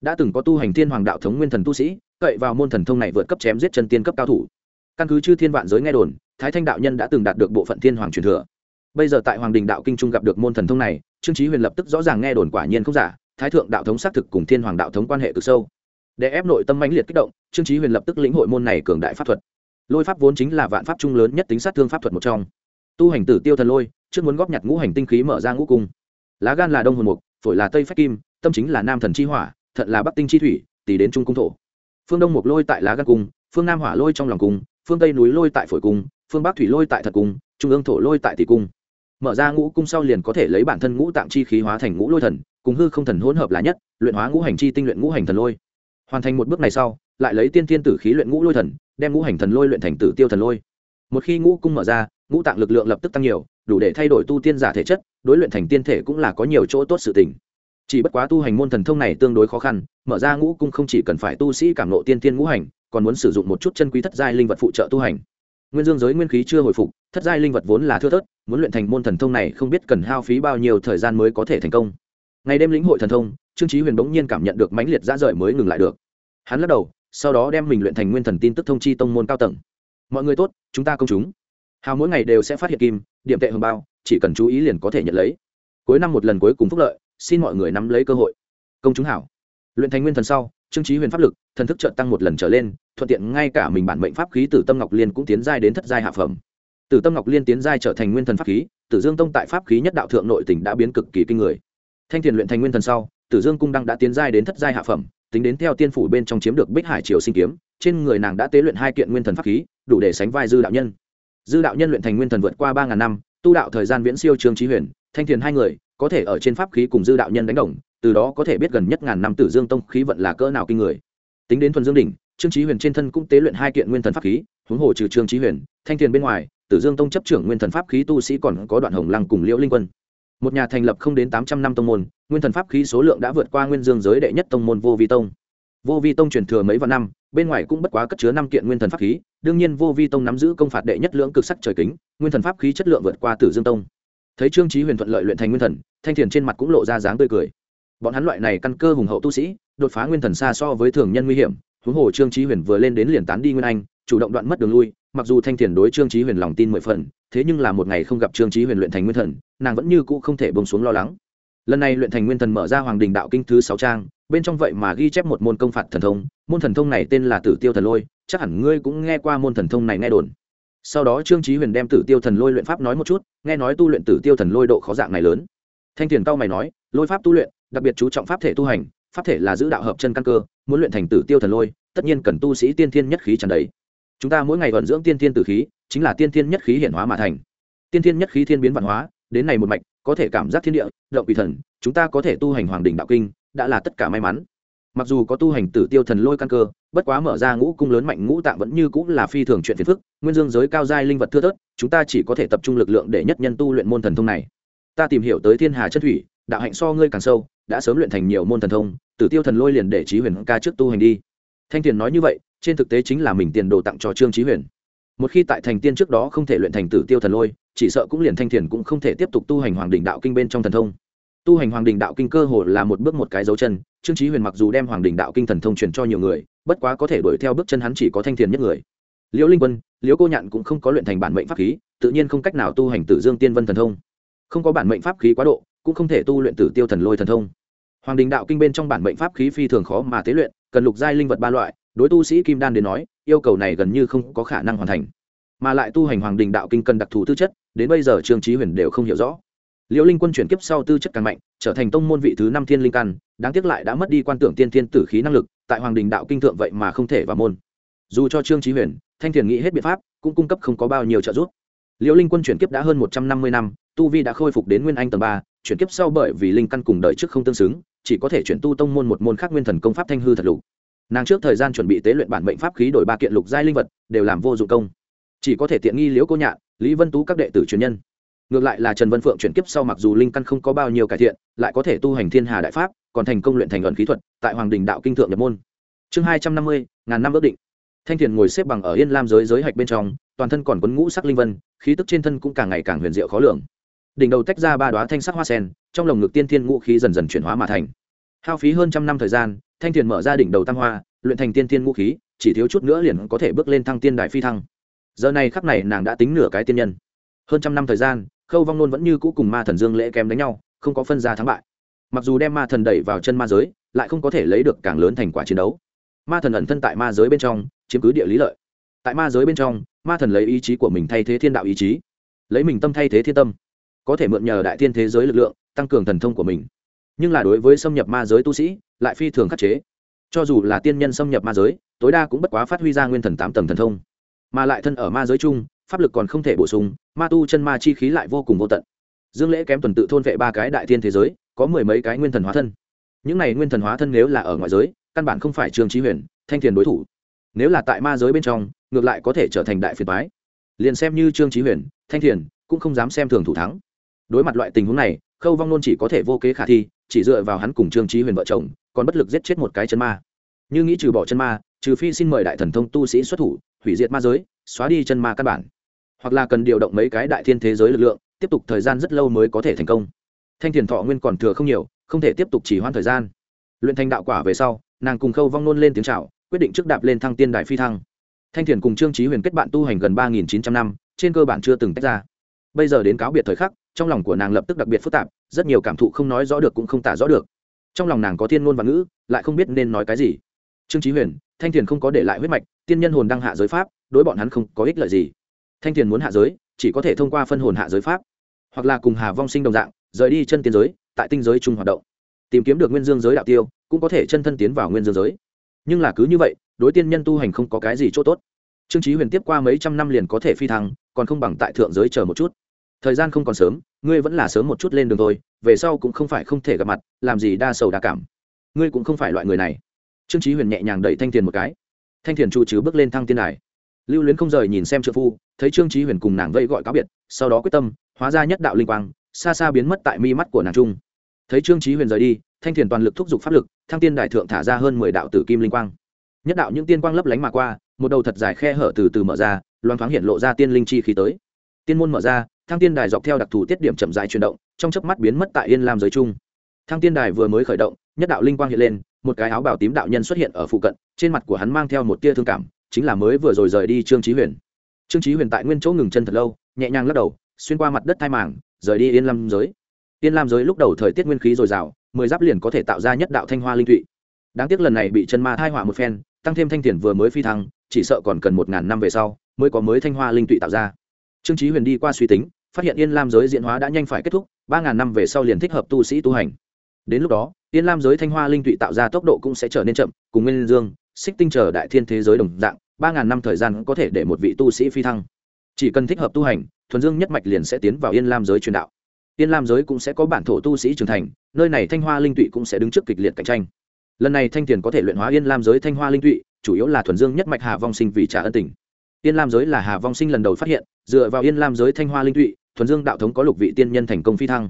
đã từng có tu hành thiên hoàng đạo thống nguyên thần tu sĩ, cậy vào môn thần thông này vượt cấp chém giết chân tiên cấp cao thủ. Căn cứ chư thiên vạn giới nghe đồn, thái thanh đạo nhân đã từng đạt được bộ phận thiên hoàng truyền thừa. Bây giờ tại hoàng đình đạo kinh trung gặp được môn thần thông này, trương trí huyền lập tức rõ ràng nghe đồn quả nhiên không giả, thái thượng đạo thống xác thực cùng thiên hoàng đạo thống quan hệ cực sâu. Để ép nội tâm mãnh liệt kích động, trương trí huyền lập tức lĩnh hội môn này cường đại pháp thuật. Lôi pháp vốn chính là vạn pháp trung lớn nhất tính sát thương pháp thuật một trong. Tu hành tử tiêu thần lôi, trước muốn góp nhặt ngũ hành tinh khí mở ra ngũ cung. Lá gan là đông hồn mục, phổi là tây phách kim, tâm chính là nam thần chi hỏa thận là bắc tinh chi thủy tỷ đến trung cung thổ. Phương đông mục lôi tại lá gan cung, phương nam hỏa lôi trong lòng cung, phương tây núi lôi tại phổi cung, phương bắc thủy lôi tại thật cung, trung ương thổ lôi tại tỷ cung. Mở ra ngũ cung sau liền có thể lấy bản thân ngũ tạng chi khí hóa thành ngũ lôi thần, cùng hư không thần hỗn hợp là nhất, luyện hóa ngũ hành chi tinh luyện ngũ hành thần lôi. Hoàn thành một bước này sau, lại lấy tiên thiên tử khí luyện ngũ lôi thần, đem ngũ hành thần lôi luyện thành tử tiêu thần lôi. Một khi ngũ cung mở ra, ngũ tạng lực lượng lập tức tăng nhiều, đủ để thay đổi tu tiên giả thể chất, đối luyện thành tiên thể cũng là có nhiều chỗ tốt sự tình chỉ bất quá tu hành môn thần thông này tương đối khó khăn, mở ra ngũ cung không chỉ cần phải tu sĩ cảm nộ tiên tiên ngũ hành, còn muốn sử dụng một chút chân quý thất giai linh vật phụ trợ tu hành. Nguyên dương giới nguyên khí chưa hồi phục, thất giai linh vật vốn là thưa thớt, muốn luyện thành môn thần thông này không biết cần hao phí bao nhiêu thời gian mới có thể thành công. Ngày đêm lĩnh hội thần thông, trương trí huyền bỗng nhiên cảm nhận được mãnh liệt ra rời mới ngừng lại được. Hắn lắc đầu, sau đó đem mình luyện thành nguyên thần tin tức thông chi tông môn cao tầng. Mọi người tốt, chúng ta công chúng. Hào mỗi ngày đều sẽ phát hiện kim, điểm tệ hồng bao, chỉ cần chú ý liền có thể nhận lấy. Cuối năm một lần cuối cùng phúc lợi xin mọi người nắm lấy cơ hội. Công chúng hảo. Luyện thành nguyên thần sau trương trí huyền pháp lực, thần thức trợ tăng một lần trở lên, thuận tiện ngay cả mình bản mệnh pháp khí tử tâm ngọc liên cũng tiến giai đến thất giai hạ phẩm. Tử tâm ngọc liên tiến giai trở thành nguyên thần pháp khí, tử dương tông tại pháp khí nhất đạo thượng nội tỉnh đã biến cực kỳ kinh người. Thanh thiền luyện thành nguyên thần sau, tử dương cung đăng đã tiến giai đến thất giai hạ phẩm, tính đến theo tiên phủ bên trong chiếm được bích hải triều sinh kiếm, trên người nàng đã tế luyện hai kiện nguyên thần pháp khí, đủ để sánh vai dư đạo nhân. Dư đạo nhân luyện thành nguyên thần vượt qua ba ngàn năm, tu đạo thời gian viễn siêu trương trí huyền thanh thiền hai người có thể ở trên pháp khí cùng dư đạo nhân đánh đồng, từ đó có thể biết gần nhất ngàn năm tử dương tông khí vận là cỡ nào kinh người. Tính đến thuần dương đỉnh, trương trí huyền trên thân cũng tế luyện hai kiện nguyên thần pháp khí, huống hồ trừ trương trí huyền, thanh thiền bên ngoài, tử dương tông chấp trưởng nguyên thần pháp khí tu sĩ còn có đoạn hồng lăng cùng liễu linh quân. Một nhà thành lập không đến tám trăm năm tông môn, nguyên thần pháp khí số lượng đã vượt qua nguyên dương giới đệ nhất tông môn vô vi tông. Vô vi tông truyền thừa mấy vạn năm, bên ngoài cũng bất quá cất chứa năm kiện nguyên thần pháp khí, đương nhiên vô vi tông nắm giữ công phạt đệ nhất lưỡng cực sắc trời kính, nguyên thần pháp khí chất lượng vượt qua tử dương tông thấy trương trí huyền thuận lợi luyện thành nguyên thần, thanh thiền trên mặt cũng lộ ra dáng tươi cười. Bọn hắn loại này căn cơ hùng hậu tu sĩ, đột phá nguyên thần xa so với thường nhân nguy hiểm, huống hồ trương trí huyền vừa lên đến liền tán đi nguyên anh, chủ động đoạn mất đường lui, mặc dù thanh thiền đối trương trí huyền lòng tin mười phần, thế nhưng là một ngày không gặp trương trí huyền luyện thành nguyên thần, nàng vẫn như cũ không thể bông xuống lo lắng. Lần này luyện thành nguyên thần mở ra hoàng đình đạo kinh thứ sáu trang, bên trong vậy mà ghi chép một môn công phạt thần thông, môn thần thông này tên là tử tiêu thần lôi, chắc hẳn ngươi cũng nghe qua môn thần thông này nghe đồn sau đó trương trí huyền đem tử tiêu thần lôi luyện pháp nói một chút, nghe nói tu luyện tử tiêu thần lôi độ khó dạng này lớn. Thanh thiền cao mày nói, lôi pháp tu luyện, đặc biệt chú trọng pháp thể tu hành, pháp thể là giữ đạo hợp chân căn cơ, muốn luyện thành tử tiêu thần lôi, tất nhiên cần tu sĩ tiên thiên nhất khí tràn đầy. Chúng ta mỗi ngày vận dưỡng tiên thiên tử khí, chính là tiên thiên nhất khí hiển hóa mà thành. Tiên thiên nhất khí thiên biến văn hóa, đến này một mạch, có thể cảm giác thiên địa, động quỷ thần, chúng ta có thể tu hành hoàng đỉnh đạo kinh, đã là tất cả may mắn mặc dù có tu hành tử tiêu thần lôi căn cơ, bất quá mở ra ngũ cung lớn mạnh ngũ tạng vẫn như cũng là phi thường chuyện phiền phức, nguyên dương giới cao giai linh vật thưa thớt, chúng ta chỉ có thể tập trung lực lượng để nhất nhân tu luyện môn thần thông này. Ta tìm hiểu tới thiên hà chất thủy, đạo hạnh so ngươi càng sâu, đã sớm luyện thành nhiều môn thần thông, tử tiêu thần lôi liền để trí huyền ca trước tu hành đi. Thanh tiền nói như vậy, trên thực tế chính là mình tiền đồ tặng cho trương trí huyền. Một khi tại thành tiên trước đó không thể luyện thành tử tiêu thần lôi, chỉ sợ cũng liền thanh thiền cũng không thể tiếp tục tu hành hoàng đỉnh đạo kinh bên trong thần thông tu hành hoàng đình đạo kinh cơ hồ là một bước một cái dấu chân, trương Chí huyền mặc dù đem hoàng đình đạo kinh thần thông truyền cho nhiều người, bất quá có thể đuổi theo bước chân hắn chỉ có thanh thiền nhất người. Liễu linh quân, liễu cô nhạn cũng không có luyện thành bản mệnh pháp khí, tự nhiên không cách nào tu hành tử dương tiên vân thần thông. Không có bản mệnh pháp khí quá độ, cũng không thể tu luyện tử tiêu thần lôi thần thông. Hoàng đình đạo kinh bên trong bản mệnh pháp khí phi thường khó mà tế luyện, cần lục giai linh vật ba loại, đối tu sĩ kim đan đến nói, yêu cầu này gần như không có khả năng hoàn thành. Mà lại tu hành hoàng đình đạo kinh cần đặc thù tư chất, đến bây giờ trương Chí huyền đều không hiểu rõ liễu linh quân chuyển kiếp sau tư chất càng mạnh, trở thành tông môn vị thứ năm thiên linh căn, đáng tiếc lại đã mất đi quan tưởng tiên thiên tử khí năng lực, tại hoàng đình đạo kinh thượng vậy mà không thể vào môn. Dù cho trương trí huyền, thanh thiền nghĩ hết biện pháp, cũng cung cấp không có bao nhiêu trợ giúp. Liễu linh quân chuyển kiếp đã hơn một trăm năm mươi năm, tu vi đã khôi phục đến nguyên anh tầng ba, chuyển kiếp sau bởi vì linh căn cùng đời trước không tương xứng, chỉ có thể chuyển tu tông môn một môn khác nguyên thần công pháp thanh hư thật lục. Nàng trước thời gian chuẩn bị tế luyện bản mệnh pháp khí đổi ba kiện lục giai linh vật, đều làm vô dụng công. Chỉ có thể tiện nghi liễu cô nhạn, lý vân tú các đệ tử truyền nhân ngược lại là trần vân phượng chuyển kiếp sau mặc dù linh căn không có bao nhiêu cải thiện, lại có thể tu hành thiên hà đại pháp, còn thành công luyện thành luận khí thuật, tại hoàng đình đạo kinh thượng nhập môn. Chương hai trăm năm mươi, ngàn năm ước định. Thanh thiền ngồi xếp bằng ở yên lam giới giới hạch bên trong, toàn thân còn quấn ngũ sắc linh vân, khí tức trên thân cũng càng ngày càng huyền diệu khó lường. Đỉnh đầu tách ra ba đoá thanh sắc hoa sen, trong lồng ngực tiên thiên ngũ khí dần dần chuyển hóa mà thành. Hao phí hơn trăm năm thời gian, thanh thiền mở ra đỉnh đầu tam hoa, luyện thành tiên thiên ngũ khí, chỉ thiếu chút nữa liền có thể bước lên thăng tiên đại phi thăng. Giờ này khắc này nàng đã tính nửa cái tiên nhân. Hơn trăm năm thời gian khâu vong nôn vẫn như cũ cùng ma thần dương lễ kém đánh nhau, không có phân ra thắng bại. Mặc dù đem ma thần đẩy vào chân ma giới, lại không có thể lấy được càng lớn thành quả chiến đấu. Ma thần ẩn thân tại ma giới bên trong, chiếm cứ địa lý lợi. Tại ma giới bên trong, ma thần lấy ý chí của mình thay thế thiên đạo ý chí, lấy mình tâm thay thế thiên tâm, có thể mượn nhờ đại thiên thế giới lực lượng, tăng cường thần thông của mình. Nhưng là đối với xâm nhập ma giới tu sĩ, lại phi thường khắc chế. Cho dù là tiên nhân xâm nhập ma giới, tối đa cũng bất quá phát huy ra nguyên thần tám tầng thần thông. Mà lại thân ở ma giới chung pháp lực còn không thể bổ sung, ma tu chân ma chi khí lại vô cùng vô tận. Dương lễ kém tuần tự thôn vệ ba cái đại thiên thế giới, có mười mấy cái nguyên thần hóa thân. Những này nguyên thần hóa thân nếu là ở ngoại giới, căn bản không phải trường trí huyền, thanh thiền đối thủ. Nếu là tại ma giới bên trong, ngược lại có thể trở thành đại phiền toái. Liền xem như trương trí huyền, thanh thiền, cũng không dám xem thường thủ thắng. Đối mặt loại tình huống này, khâu vong nôn chỉ có thể vô kế khả thi, chỉ dựa vào hắn cùng trương trí huyền vợ chồng, còn bất lực giết chết một cái chân ma. Như nghĩ trừ bỏ chân ma, trừ phi xin mời đại thần thông tu sĩ xuất thủ, hủy diệt ma giới, xóa đi chân ma căn bản hoặc là cần điều động mấy cái đại thiên thế giới lực lượng, tiếp tục thời gian rất lâu mới có thể thành công. Thanh thiền thọ nguyên còn thừa không nhiều, không thể tiếp tục chỉ hoãn thời gian. Luyện thành đạo quả về sau, nàng cùng khâu vong nôn lên tiếng c h à o quyết định trước đạp lên thăng tiên đại phi thăng. Thanh thiền cùng trương trí huyền kết bạn tu hành gần ba nghìn chín trăm năm, trên cơ bản chưa từng tách ra. Bây giờ đến cáo biệt thời khắc, trong lòng của nàng lập tức đặc biệt phức tạp, rất nhiều cảm thụ không nói rõ được cũng không tả rõ được. Trong lòng nàng có thiên ngôn và ngữ, lại không biết nên nói cái gì. Trương trí huyền, thanh thiền không có để lại huyết mạch, tiên nhân hồn đang hạ giới pháp, đối bọn hắn không có ích lợi gì thanh thiền muốn hạ giới, chỉ có thể thông qua phân hồn hạ giới pháp, hoặc là cùng hà vong sinh đồng dạng, rời đi chân tiến giới, tại tinh giới chung hoạt động. Tìm kiếm được nguyên dương giới đạo tiêu, cũng có thể chân thân tiến vào nguyên dương giới. Nhưng là cứ như vậy, đối tiên nhân tu hành không có cái gì chỗ tốt. Trương trí huyền tiếp qua mấy trăm năm liền có thể phi thăng, còn không bằng tại thượng giới chờ một chút. Thời gian không còn sớm, ngươi vẫn là sớm một chút lên đường thôi, về sau cũng không phải không thể gặp mặt, làm gì đa sầu đa cảm. Ngươi cũng không phải loại người này. Trương trí huyền nhẹ nhàng đẩy thanh thiền một cái. Thanh thiền trụ chứ bước lên thăng tiên đài. Lưu luyến không rời nhìn xem trợ phu thấy trương trí huyền cùng nàng vây gọi cáo biệt sau đó quyết tâm hóa ra nhất đạo linh quang xa xa biến mất tại mi mắt của nàng trung thấy trương trí huyền rời đi thanh thiền toàn lực thúc giục pháp lực thăng tiên đại thượng thả ra hơn mười đạo tử kim linh quang nhất đạo những tiên quang lấp lánh mà qua một đầu thật dài khe hở từ từ mở ra loan thoáng hiện lộ ra tiên linh chi khí tới tiên môn mở ra thăng tiên đài dọc theo đặc thù tiết điểm chậm dài chuyển động trong chớp mắt biến mất tại yên lam giới chung thăng tiên đài vừa mới khởi động nhất đạo linh quang hiện lên một cái áo bào tím đạo nhân xuất hiện ở phụ cận trên mặt của hắn mang theo một tia thương cảm chính là mới vừa rồi rời đi trương trí huyền trương trí huyền tại nguyên chỗ ngừng chân thật lâu, nhẹ nhàng lắc đầu, xuyên qua mặt đất thai màng, rời đi yên lam giới. Yên lam giới lúc đầu thời tiết nguyên khí dồi dào, mười giáp liền có thể tạo ra nhất đạo thanh hoa linh thụy. Đáng tiếc lần này bị chân ma thai họa một phen, tăng thêm thanh tiền vừa mới phi thăng, chỉ sợ còn cần một ngàn năm về sau mới có mới thanh hoa linh tụy tạo ra. Trương trí huyền đi qua suy tính, phát hiện yên lam giới diễn hóa đã nhanh phải kết thúc, ba ngàn năm về sau liền thích hợp tu sĩ tu hành. Đến lúc đó, yên lam giới thanh hoa linh tụy tạo ra tốc độ cũng sẽ trở nên chậm, cùng nguyên dương, xích tinh trở đại thiên thế giới đồng dạng ba ngàn năm thời gian có thể để một vị tu sĩ phi thăng. Chỉ cần thích hợp tu hành, thuần dương nhất mạch liền sẽ tiến vào yên lam giới truyền đạo. Yên lam giới cũng sẽ có bản thổ tu sĩ trưởng thành, nơi này thanh hoa linh tụy cũng sẽ đứng trước kịch liệt cạnh tranh. Lần này thanh tiền có thể luyện hóa yên lam giới thanh hoa linh tụy, chủ yếu là thuần dương nhất mạch hà vong sinh vì trả ân tình. Yên lam giới là hà vong sinh lần đầu phát hiện, dựa vào yên lam giới thanh hoa linh tụy, thuần dương đạo thống có lục vị tiên nhân thành công phi thăng.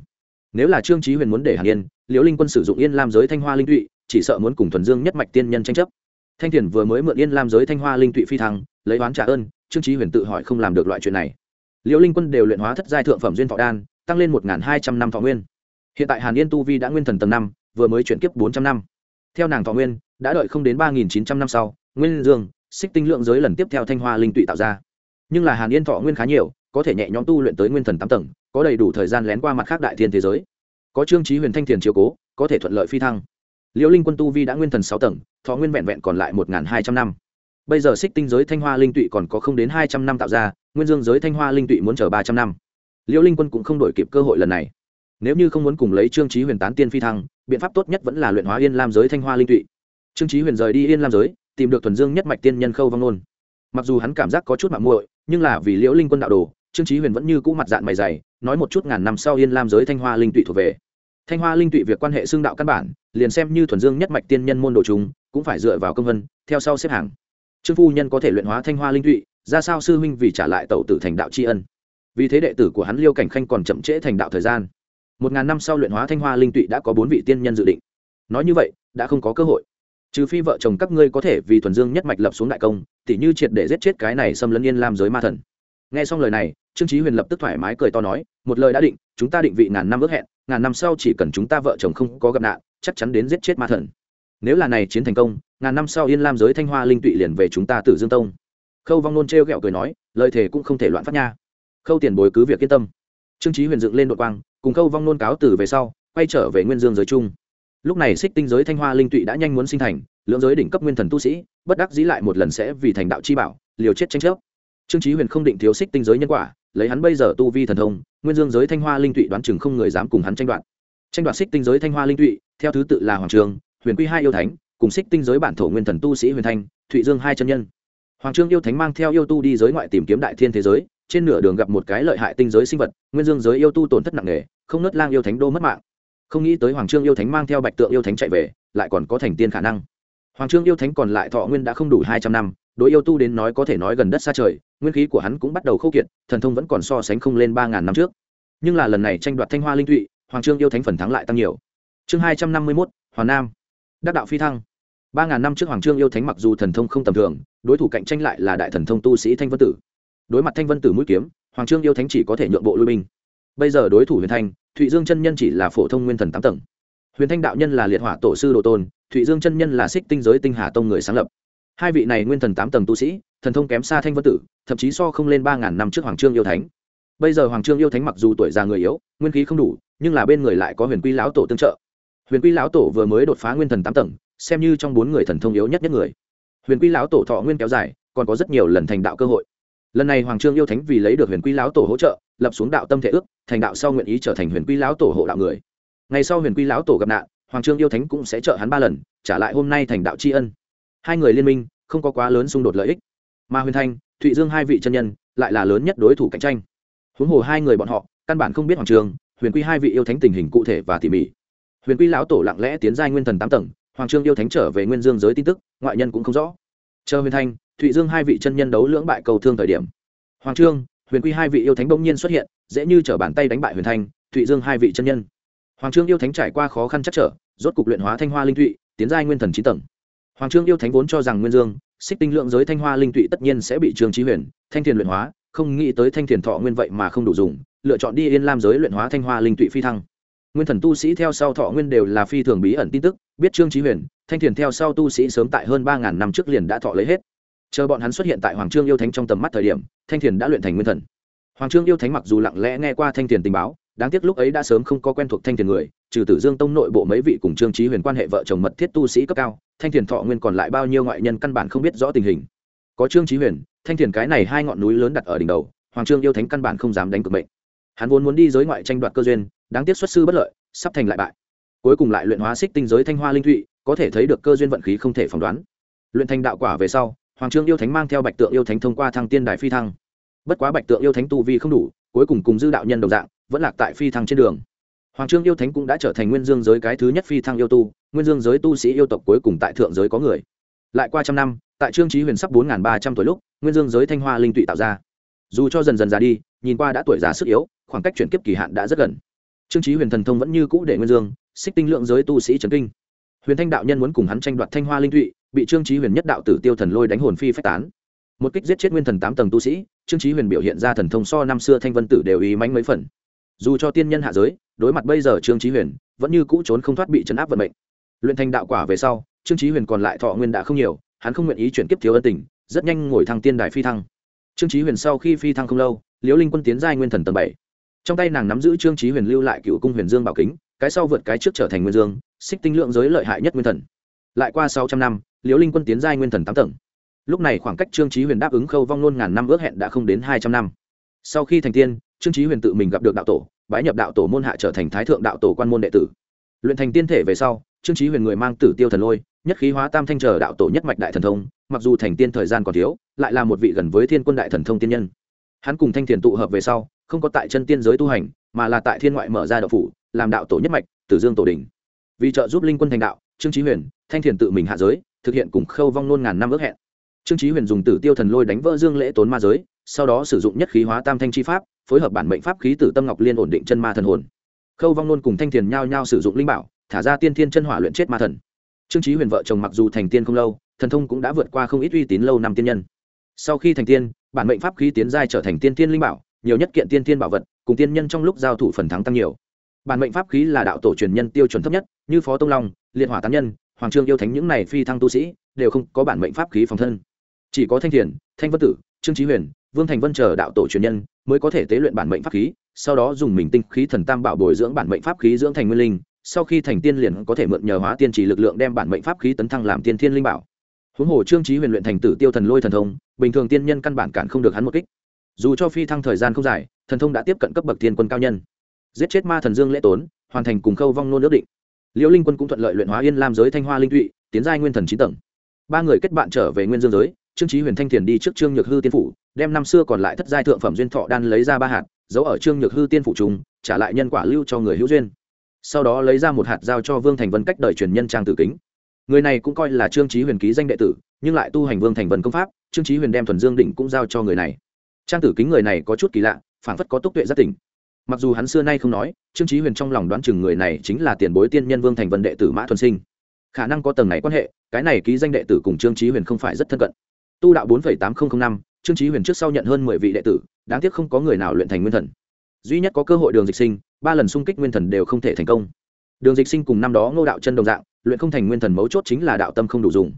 Nếu là trương trí huyền muốn để hàn yên, liễu linh quân sử dụng yên lam giới thanh hoa linh tụy, chỉ sợ muốn cùng thuần dương nhất mạch tiên nhân tranh chấp thanh thiền vừa mới mượn yên lam giới thanh hoa linh tụy phi thăng, lấy oán trả ơn, trương trí huyền tự hỏi không làm được loại chuyện này. Liễu linh quân đều luyện hóa thất giai thượng phẩm duyên thọ đan, tăng lên một hai trăm năm thọ nguyên. Hiện tại hàn yên tu vi đã nguyên thần tầng năm, vừa mới chuyển kiếp bốn trăm năm. Theo nàng thọ nguyên, đã đợi không đến ba nghìn chín trăm năm sau, nguyên dương, xích tinh lượng giới lần tiếp theo thanh hoa linh tụy tạo ra. Nhưng là hàn yên thọ nguyên khá nhiều, có thể nhẹ nhõm tu luyện tới nguyên thần tám tầng, có đầy đủ thời gian lén qua mặt khác đại thiên thế giới. Có trương trí huyền thanh thiền chiếu cố, có thể thuận lợi phi thăng. Liễu linh quân tu vi đã nguyên thần sáu tầng thọ nguyên vẹn vẹn còn lại một hai trăm năm. Bây giờ xích tinh giới thanh hoa linh tụy còn có không đến hai trăm năm tạo ra, nguyên dương giới thanh hoa linh tụy muốn chờ ba trăm năm. Liễu linh quân cũng không đổi kịp cơ hội lần này. Nếu như không muốn cùng lấy trương trí huyền tán tiên phi thăng, biện pháp tốt nhất vẫn là luyện hóa yên lam giới thanh hoa linh tụy. Trương trí huyền rời đi yên lam giới, tìm được thuần dương nhất mạch tiên nhân khâu văn nôn. Mặc dù hắn cảm giác có chút mạng muội, nhưng là vì liễu linh quân đạo đồ, trương trí huyền vẫn như cũ mặt dạng mày dày, nói một chút ngàn năm sau yên lam giới thanh hoa linh tụy thuộc về. Thanh hoa linh tụy việc quan hệ xương đạo căn bản, liền xem như thuần dương nhất mạch tiên nhân môn đồ chúng cũng phải dựa vào công vân, theo sau xếp hàng. Trương phu nhân có thể luyện hóa thanh hoa linh tụy ra sao sư huynh vì trả lại tẩu tử thành đạo tri ân. Vì thế đệ tử của hắn liêu cảnh khanh còn chậm trễ thành đạo thời gian. Một ngàn năm sau luyện hóa thanh hoa linh tụy đã có bốn vị tiên nhân dự định. Nói như vậy, đã không có cơ hội. Trừ phi vợ chồng các ngươi có thể vì thuần dương nhất mạch lập xuống đại công, tỉ như triệt để giết chết cái này xâm lấn yên lam giới ma thần. Nghe xong lời này, trương trí huyền lập tức thoải mái cười to nói, một lời đã định, chúng ta định vị ngàn năm ước hẹn, ngàn năm sau chỉ cần chúng ta vợ chồng không có gặp nạn, chắc chắn đến giết chết ma thần nếu là này chiến thành công, ngàn năm sau yên lam giới thanh hoa linh tụy liền về chúng ta tử dương tông. Khâu vong nôn t r g ẹ o cười nói, lời thề cũng không thể loạn phát nha. Khâu tiền bồi cứ việc yên tâm. Trương trí huyền dựng lên đội quang, cùng khâu vong nôn cáo từ về sau, quay trở về nguyên dương giới chung. Lúc này xích tinh giới thanh hoa linh tụy đã nhanh muốn sinh thành, lưỡng giới đỉnh cấp nguyên thần tu sĩ, bất đắc dĩ lại một lần sẽ vì thành đạo chi bảo, liều chết tranh chấp. Trương trí huyền không định thiếu xích tinh giới nhân quả, lấy hắn bây giờ tu vi thần thông, nguyên dương giới thanh hoa linh tụy đoán chừng không người dám cùng hắn tranh đoạt. Tranh đoạt xích tinh giới thanh hoa linh tụy, theo thứ tự là hoàng trường huyền quy hai yêu thánh, cùng xích tinh giới bản thổ nguyên thần tu sĩ huyền thanh, thụy dương hai chân nhân. Hoàng trương yêu thánh mang theo yêu tu đi giới ngoại tìm kiếm đại thiên thế giới, trên nửa đường gặp một cái lợi hại tinh giới sinh vật, nguyên dương giới yêu tu tổn thất nặng nề, không nớt lang yêu thánh đô mất mạng. Không nghĩ tới hoàng trương yêu thánh mang theo bạch tượng yêu thánh chạy về, lại còn có thành tiên khả năng. Hoàng trương yêu thánh còn lại thọ nguyên đã không đủ hai trăm năm, đối yêu tu đến nói có thể nói gần đất xa trời, nguyên khí của hắn cũng bắt đầu khâu kiệt, thần thông vẫn còn so sánh không lên ba ngàn năm trước. Nhưng là lần này tranh đoạt thanh hoa linh thụy, hoàng trương yêu thánh phần thắng lại tăng nhiều. Chương hai trăm năm mươi mốt, hoàn nam đắc đạo phi thăng. Ba ngàn năm trước hoàng trương yêu thánh mặc dù thần thông không tầm thường, đối thủ cạnh tranh lại là đại thần thông tu sĩ thanh vân tử. Đối mặt thanh vân tử mũi kiếm, hoàng trương yêu thánh chỉ có thể nhượng bộ lui binh. Bây giờ đối thủ huyền thanh, thụy dương chân nhân chỉ là phổ thông nguyên thần tám tầng. Huyền thanh đạo nhân là liệt hỏa tổ sư đồ tôn, thụy dương chân nhân là xích tinh giới tinh hà tông người sáng lập. Hai vị này nguyên thần tám tầng tu sĩ, thần thông kém xa thanh vân tử, thậm chí so không lên ba ngàn năm trước hoàng trương yêu thánh. Bây giờ hoàng trương yêu thánh mặc dù tuổi già người yếu, nguyên khí không đủ, nhưng là bên người lại có huyền quy lão tổ tương trợ huyền quy lão tổ vừa mới đột phá nguyên thần tám tầng, xem như trong bốn người thần thông yếu nhất nhất người. Huyền quy lão tổ thọ nguyên kéo dài, còn có rất nhiều lần thành đạo cơ hội. Lần này hoàng trương yêu thánh vì lấy được huyền quy lão tổ hỗ trợ, lập xuống đạo tâm thể ước, thành đạo sau nguyện ý trở thành huyền quy lão tổ hộ đạo người. Ngày sau huyền quy lão tổ gặp nạn, hoàng trương yêu thánh cũng sẽ trợ hắn ba lần, trả lại hôm nay thành đạo tri ân. Hai người liên minh, không có quá lớn xung đột lợi ích. Mà huyền thanh, thụy dương hai vị chân nhân, lại là lớn nhất đối thủ cạnh tranh. Huống hồ hai người bọn họ, căn bản không biết hoàng trường huyền quy hai vị yêu thánh tình hình cụ thể và tỉ mỉ huyền quy lão tổ lặng lẽ tiến giai nguyên thần tám tầng, hoàng trương yêu thánh trở về nguyên dương giới tin tức, ngoại nhân cũng không rõ. Chờ huyền thanh, thụy dương hai vị chân nhân đấu lưỡng bại cầu thương thời điểm. Hoàng trương, huyền quy hai vị yêu thánh bỗng nhiên xuất hiện, dễ như t bàn tay đánh bại huyền thanh, thụy dương hai vị chân nhân. Hoàng trương yêu thánh trải qua khó khăn chắc trở, rốt cục luyện hóa thanh hoa linh thụy, tiến giai nguyên thần chín tầng. Hoàng trương yêu thánh vốn cho rằng nguyên dương, xích tinh lượng giới thanh hoa linh thụy tất nhiên sẽ bị trường trí huyền, thanh thiền luyện hóa, không nghĩ tới thanh thiền thọ nguyên vậy mà không đủ dùng, lựa chọn đi yên lam giới luyện hóa thanh hoa linh thụy phi thăng nguyên thần tu sĩ theo sau thọ nguyên đều là phi thường bí ẩn tin tức, biết trương trí huyền, thanh thiền theo sau tu sĩ sớm tại hơn ba ngàn năm trước liền đã thọ lấy hết. Chờ bọn hắn xuất hiện tại hoàng trương yêu thánh trong tầm mắt thời điểm, thanh thiền đã luyện thành nguyên thần. Hoàng trương yêu thánh mặc dù lặng lẽ nghe qua thanh thiền tình báo, đáng tiếc lúc ấy đã sớm không có quen thuộc thanh thiền người, trừ tử dương tông nội bộ mấy vị cùng trương trí huyền quan hệ vợ chồng mật thiết tu sĩ cấp cao, thanh thiền thọ nguyên còn lại bao nhiêu ngoại nhân căn bản không biết rõ tình hình. Có trương trí huyền, thanh thiền cái này hai ngọn núi lớn đặt ở đỉnh đầu, hoàng trương yêu thánh căn bản không dám đánh cực mệnh. Hắn vốn muốn đi giới ngoại tranh đoạt cơ duyên đáng tiếc xuất sư bất lợi, sắp thành lại bại. Cuối cùng lại luyện hóa xích tinh giới thanh hoa linh thụy, có thể thấy được cơ duyên vận khí không thể phỏng đoán. Luyện thành đạo quả về sau, hoàng trương yêu thánh mang theo bạch tượng yêu thánh thông qua thăng tiên đài phi thăng. Bất quá bạch tượng yêu thánh tu vi không đủ, cuối cùng cùng dư đạo nhân đồng dạng, vẫn lạc tại phi thăng trên đường. Hoàng trương yêu thánh cũng đã trở thành nguyên dương giới cái thứ nhất phi thăng yêu tu, nguyên dương giới tu sĩ yêu tộc cuối cùng tại thượng giới có người. Lại qua trăm năm, tại trương trí huyền sắp bốn ba trăm tuổi lúc, nguyên dương giới thanh hoa linh tụy tạo ra. Dù cho dần dần già đi, nhìn qua đã tuổi già sức yếu, khoảng cách chuyển kiếp kỳ hạn đã rất gần trương trí huyền thần thông vẫn như cũ để nguyên dương, xích tinh lượng giới tu sĩ trấn kinh. Huyền thanh đạo nhân muốn cùng hắn tranh đoạt thanh hoa linh thụy, bị trương trí huyền nhất đạo tử tiêu thần lôi đánh hồn phi phách tán. Một kích giết chết nguyên thần tám tầng tu sĩ, trương trí huyền biểu hiện ra thần thông so năm xưa thanh vân tử đều ý mánh mấy phần. Dù cho tiên nhân hạ giới, đối mặt bây giờ trương trí huyền, vẫn như cũ trốn không thoát bị chấn áp vận mệnh. Luyện thành đạo quả về sau, trương trí huyền còn lại thọ nguyên đã không nhiều, hắn không nguyện ý chuyển kiếp thiếu ân tình, rất nhanh ngồi thăng tiên đài phi thăng. Trương trí huyền sau khi phi thăng không lâu, liễu linh quân tiến giai nguyên thần tầng bảy trong tay nàng nắm giữ trương trí huyền lưu lại cựu cung huyền dương bảo kính, cái sau vượt cái trước trở thành nguyên dương, xích tinh lượng giới lợi hại nhất nguyên thần. Lại qua sáu trăm năm, liễu linh quân tiến giai nguyên thần tám tầng. Lúc này khoảng cách trương trí huyền đáp ứng khâu vong nôn ngàn năm ước hẹn đã không đến hai trăm năm. Sau khi thành tiên, trương trí huyền tự mình gặp được đạo tổ, bái nhập đạo tổ môn hạ trở thành thái thượng đạo tổ quan môn đệ tử. Luyện thành tiên thể về sau, trương trí huyền người mang tử tiêu thần lôi, nhất khí hóa tam thanh trở đạo tổ nhất mạch đại thần thông, mặc dù thành tiên thời gian còn thiếu, lại là một vị gần với thiên quân đại thần thông tiên nhân hắn cùng thanh thiền tụ hợp về sau, không có tại chân tiên giới tu hành, mà là tại thiên ngoại mở ra đạo phủ, làm đạo tổ nhất mạch, tử dương tổ đình vì trợ giúp linh quân thành đạo, trương trí huyền, thanh thiền tự mình hạ giới, thực hiện cùng khâu vong nôn ngàn năm ước hẹn. Trương trí huyền dùng tử tiêu thần lôi đánh vỡ dương lễ tốn ma giới, sau đó sử dụng nhất khí hóa tam thanh chi pháp, phối hợp bản mệnh pháp khí tử tâm ngọc liên ổn định chân ma thần hồn. Khâu vong nôn cùng thanh thiền nhao nhao sử dụng linh bảo, thả ra tiên thiên chân hỏa luyện chết ma thần. Trương trí huyền vợ chồng mặc dù thành tiên không lâu, thần thông cũng đã vượt qua không ít uy tín lâu năm tiên nhân. Sau khi thành tiên bản mệnh pháp khí tiến giai trở thành tiên tiên linh bảo, nhiều nhất kiện tiên tiên bảo vật, cùng tiên nhân trong lúc giao thủ phần thắng tăng nhiều. Bản mệnh pháp khí là đạo tổ truyền nhân tiêu chuẩn thấp nhất, như phó tông long, liệt hỏa tán nhân, hoàng trương yêu thánh những này phi thăng tu sĩ, đều không có bản mệnh pháp khí phòng thân. Chỉ có thanh thiền, thanh vân tử, trương trí huyền, vương thành vân chờ đạo tổ truyền nhân mới có thể tế luyện bản mệnh pháp khí, sau đó dùng mình tinh khí thần tam bảo bồi dưỡng bản mệnh pháp khí dưỡng thành nguyên linh, sau khi thành tiên liền có thể mượn nhờ hóa tiên trì lực lượng đem bản mệnh pháp khí tấn thăng làm tiên thiên linh bảo huống hồ trương trí huyền luyện thành tử tiêu thần lôi thần thông, bình thường tiên nhân căn bản cản không được hắn một kích. Dù cho phi thăng thời gian không dài, thần thông đã tiếp cận cấp bậc tiên quân cao nhân. Giết chết ma thần dương lễ tốn, hoàn thành cùng khâu vong nôn ước định. Liễu linh quân cũng thuận lợi luyện hóa yên lam giới thanh hoa linh tụy tiến giai nguyên thần chín tầng. Ba người kết bạn trở về nguyên dương giới, trương trí huyền thanh thiền đi trước trương nhược hư tiên phủ, đem năm xưa còn lại thất giai thượng phẩm duyên thọ đan lấy ra ba hạt, giấu ở trương nhược hư tiên phủ trùng, trả lại nhân quả lưu cho người hữu duyên. Sau đó lấy ra một hạt giao cho vương thành vân cách đời truyền nhân trang tử kính người này cũng coi là trương trí huyền ký danh đệ tử, nhưng lại tu hành vương thành vân công pháp, trương trí huyền đem thuần dương định cũng giao cho người này. Trang tử kính người này có chút kỳ lạ phản phất có túc tuệ giác tỉnh. Mặc dù hắn xưa nay không nói, trương trí huyền trong lòng đoán chừng người này chính là tiền bối tiên nhân vương thành vân đệ tử mã thuần sinh. Khả năng có tầng này quan hệ, cái này ký danh đệ tử cùng trương trí huyền không phải rất thân cận. Tu đạo bốn tám nghìn năm, trương trí huyền trước sau nhận hơn mười vị đệ tử, đáng tiếc không có người nào luyện thành nguyên thần. Duy nhất có cơ hội đường dịch sinh, ba lần xung kích nguyên thần đều không thể thành công. Đường dịch sinh cùng năm đó ngô đạo chân đồng dạng luyện không thành nguyên thần mấu chốt chính là đạo tâm không đủ dùng.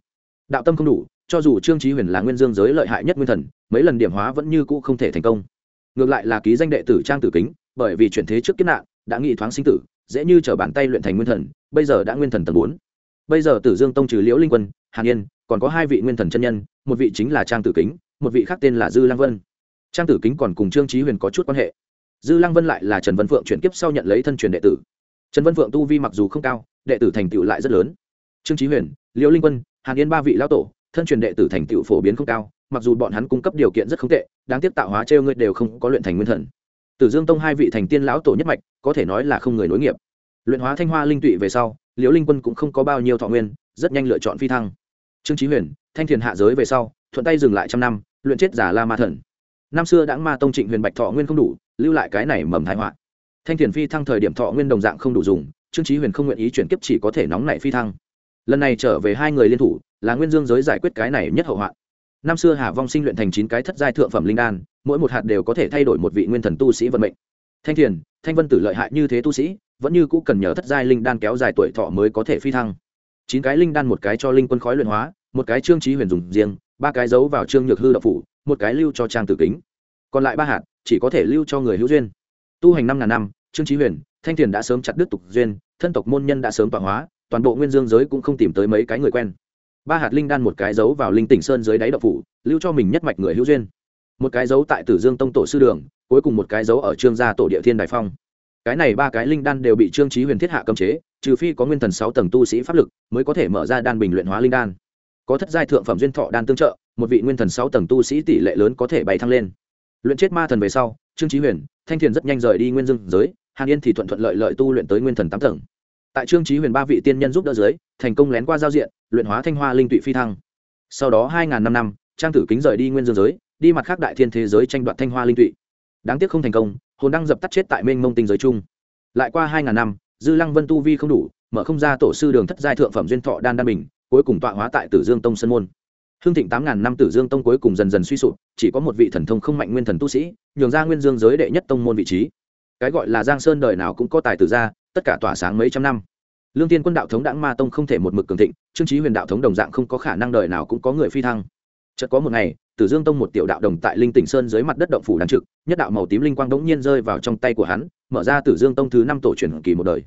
Đạo tâm không đủ, cho dù trương trí huyền là nguyên dương giới lợi hại nhất nguyên thần, mấy lần điểm hóa vẫn như cũ không thể thành công. Ngược lại là ký danh đệ tử trang tử kính, bởi vì chuyển thế trước kiếp nạn, đã nghị thoáng sinh tử, dễ như trở bàn tay luyện thành nguyên thần, bây giờ đã nguyên thần tầng bốn. Bây giờ tử dương tông trừ liễu linh quân, hàn yên, còn có hai vị nguyên thần chân nhân, một vị chính là trang tử kính, một vị khác tên là dư lăng vân. Trang tử kính còn cùng trương trí huyền có chút quan hệ. Dư lăng vân lại là trần văn phượng chuyển kiếp sau nhận lấy thân truyền đệ tử. Trần văn phượng tu vi mặc dù không cao đệ tử thành tựu lại rất lớn. Trương trí huyền liễu linh quân, hàn yên ba vị lão tổ, thân truyền đệ tử thành tựu phổ biến không cao, mặc dù bọn hắn cung cấp điều kiện rất không tệ, đáng tiếc tạo hóa trêu ngươi đều không có luyện thành nguyên thần. Tử dương tông hai vị thành tiên lão tổ nhất mạch, có thể nói là không người nối nghiệp. Luyện hóa thanh hoa linh tụy về sau liễu linh quân cũng không có bao nhiêu thọ nguyên, rất nhanh lựa chọn phi thăng. Trương trí huyền, thanh thiền hạ giới về sau, thuận tay dừng lại trăm năm, luyện chết giả la ma thần. Năm xưa đã ma tông trịnh huyền bạch thọ nguyên không đủ, lưu lại cái này mầm thái họa. Thanh thiền phi thăng thời điểm thọ nguyên đồng dạng không đủ dùng trương Chí huyền không nguyện ý chuyển kiếp chỉ có thể nóng nảy phi thăng. Lần này trở về hai người liên thủ, là nguyên dương giới giải quyết cái này nhất hậu hoạn. Năm xưa hà vong sinh luyện thành chín cái thất giai thượng phẩm linh đan, mỗi một hạt đều có thể thay đổi một vị nguyên thần tu sĩ vận mệnh. Thanh thiền, thanh vân tử lợi hại như thế tu sĩ, vẫn như cũ cần nhờ thất giai linh đan kéo dài tuổi thọ mới có thể phi thăng. Chín cái linh đan một cái cho linh quân khói luyện hóa, một cái trương trí huyền dùng riêng, ba cái giấu vào trương nhược hư đậu phủ, một cái lưu cho trang tử kính. Còn lại ba hạt chỉ có thể lưu cho người hữu duyên. Tu hành năm ngàn năm, trương trí huyền thanh thiền đã sớm chặt đứt tục duyên, thân tộc môn nhân đã sớm tọa hóa, toàn bộ nguyên dương giới cũng không tìm tới mấy cái người quen. Ba hạt linh đan một cái giấu vào linh tỉnh sơn dưới đáy đậu phủ, lưu cho mình nhất mạch người hữu duyên. Một cái giấu tại tử dương tông tổ sư đường, cuối cùng một cái giấu ở trương gia tổ địa thiên đại phong. Cái này ba cái linh đan đều bị trương trí huyền thiết hạ cấm chế, trừ phi có nguyên thần sáu tầng tu sĩ pháp lực, mới có thể mở ra đan bình luyện hóa linh đan. Có thất giai thượng phẩm duyên thọ đan tương trợ, một vị nguyên thần sáu tầng tu sĩ tỷ lệ lớn có thể bay thăng lên. Luyện chết ma thần về sau, trương trí huyền, thanh thiền rất nhanh rời đi nguyên dương giới hàn yên thì thuận thuận lợi lợi tu luyện tới nguyên thần tám tầng. Tại trương trí huyền ba vị tiên nhân giúp đỡ dưới, thành công lén qua giao diện, luyện hóa thanh hoa linh tụy phi thăng. Sau đó hai ngàn năm năm, trang tử kính rời đi nguyên dương giới, đi mặt khác đại thiên thế giới tranh đoạt thanh hoa linh tụy. Đáng tiếc không thành công, hồn đăng dập tắt chết tại mênh mông tinh giới chung lại qua hai ngàn năm, dư lăng vân tu vi không đủ, mở không ra tổ sư đường thất giai thượng phẩm duyên thọ đan đan bình, cuối cùng tọa hóa tại tử dương tông sơn môn. Hương thịnh tám ngàn năm tử dương tông cuối cùng dần dần suy sụp, chỉ có một vị thần thông không mạnh nguyên thần tu sĩ, nhường ra nguyên dương giới đệ nhất tông môn vị trí cái gọi là giang sơn đời nào cũng có tài tử ra, tất cả tỏa sáng mấy trăm năm. Lương tiên quân đạo thống đãng ma tông không thể một mực cường thịnh, trương trí huyền đạo thống đồng dạng không có khả năng đời nào cũng có người phi thăng. Chợt có một ngày, tử dương tông một tiểu đạo đồng tại linh tỉnh sơn dưới mặt đất động phủ đàn trực, nhất đạo màu tím linh quang đống nhiên rơi vào trong tay của hắn, mở ra tử dương tông thứ năm tổ truyền kỳ một đời.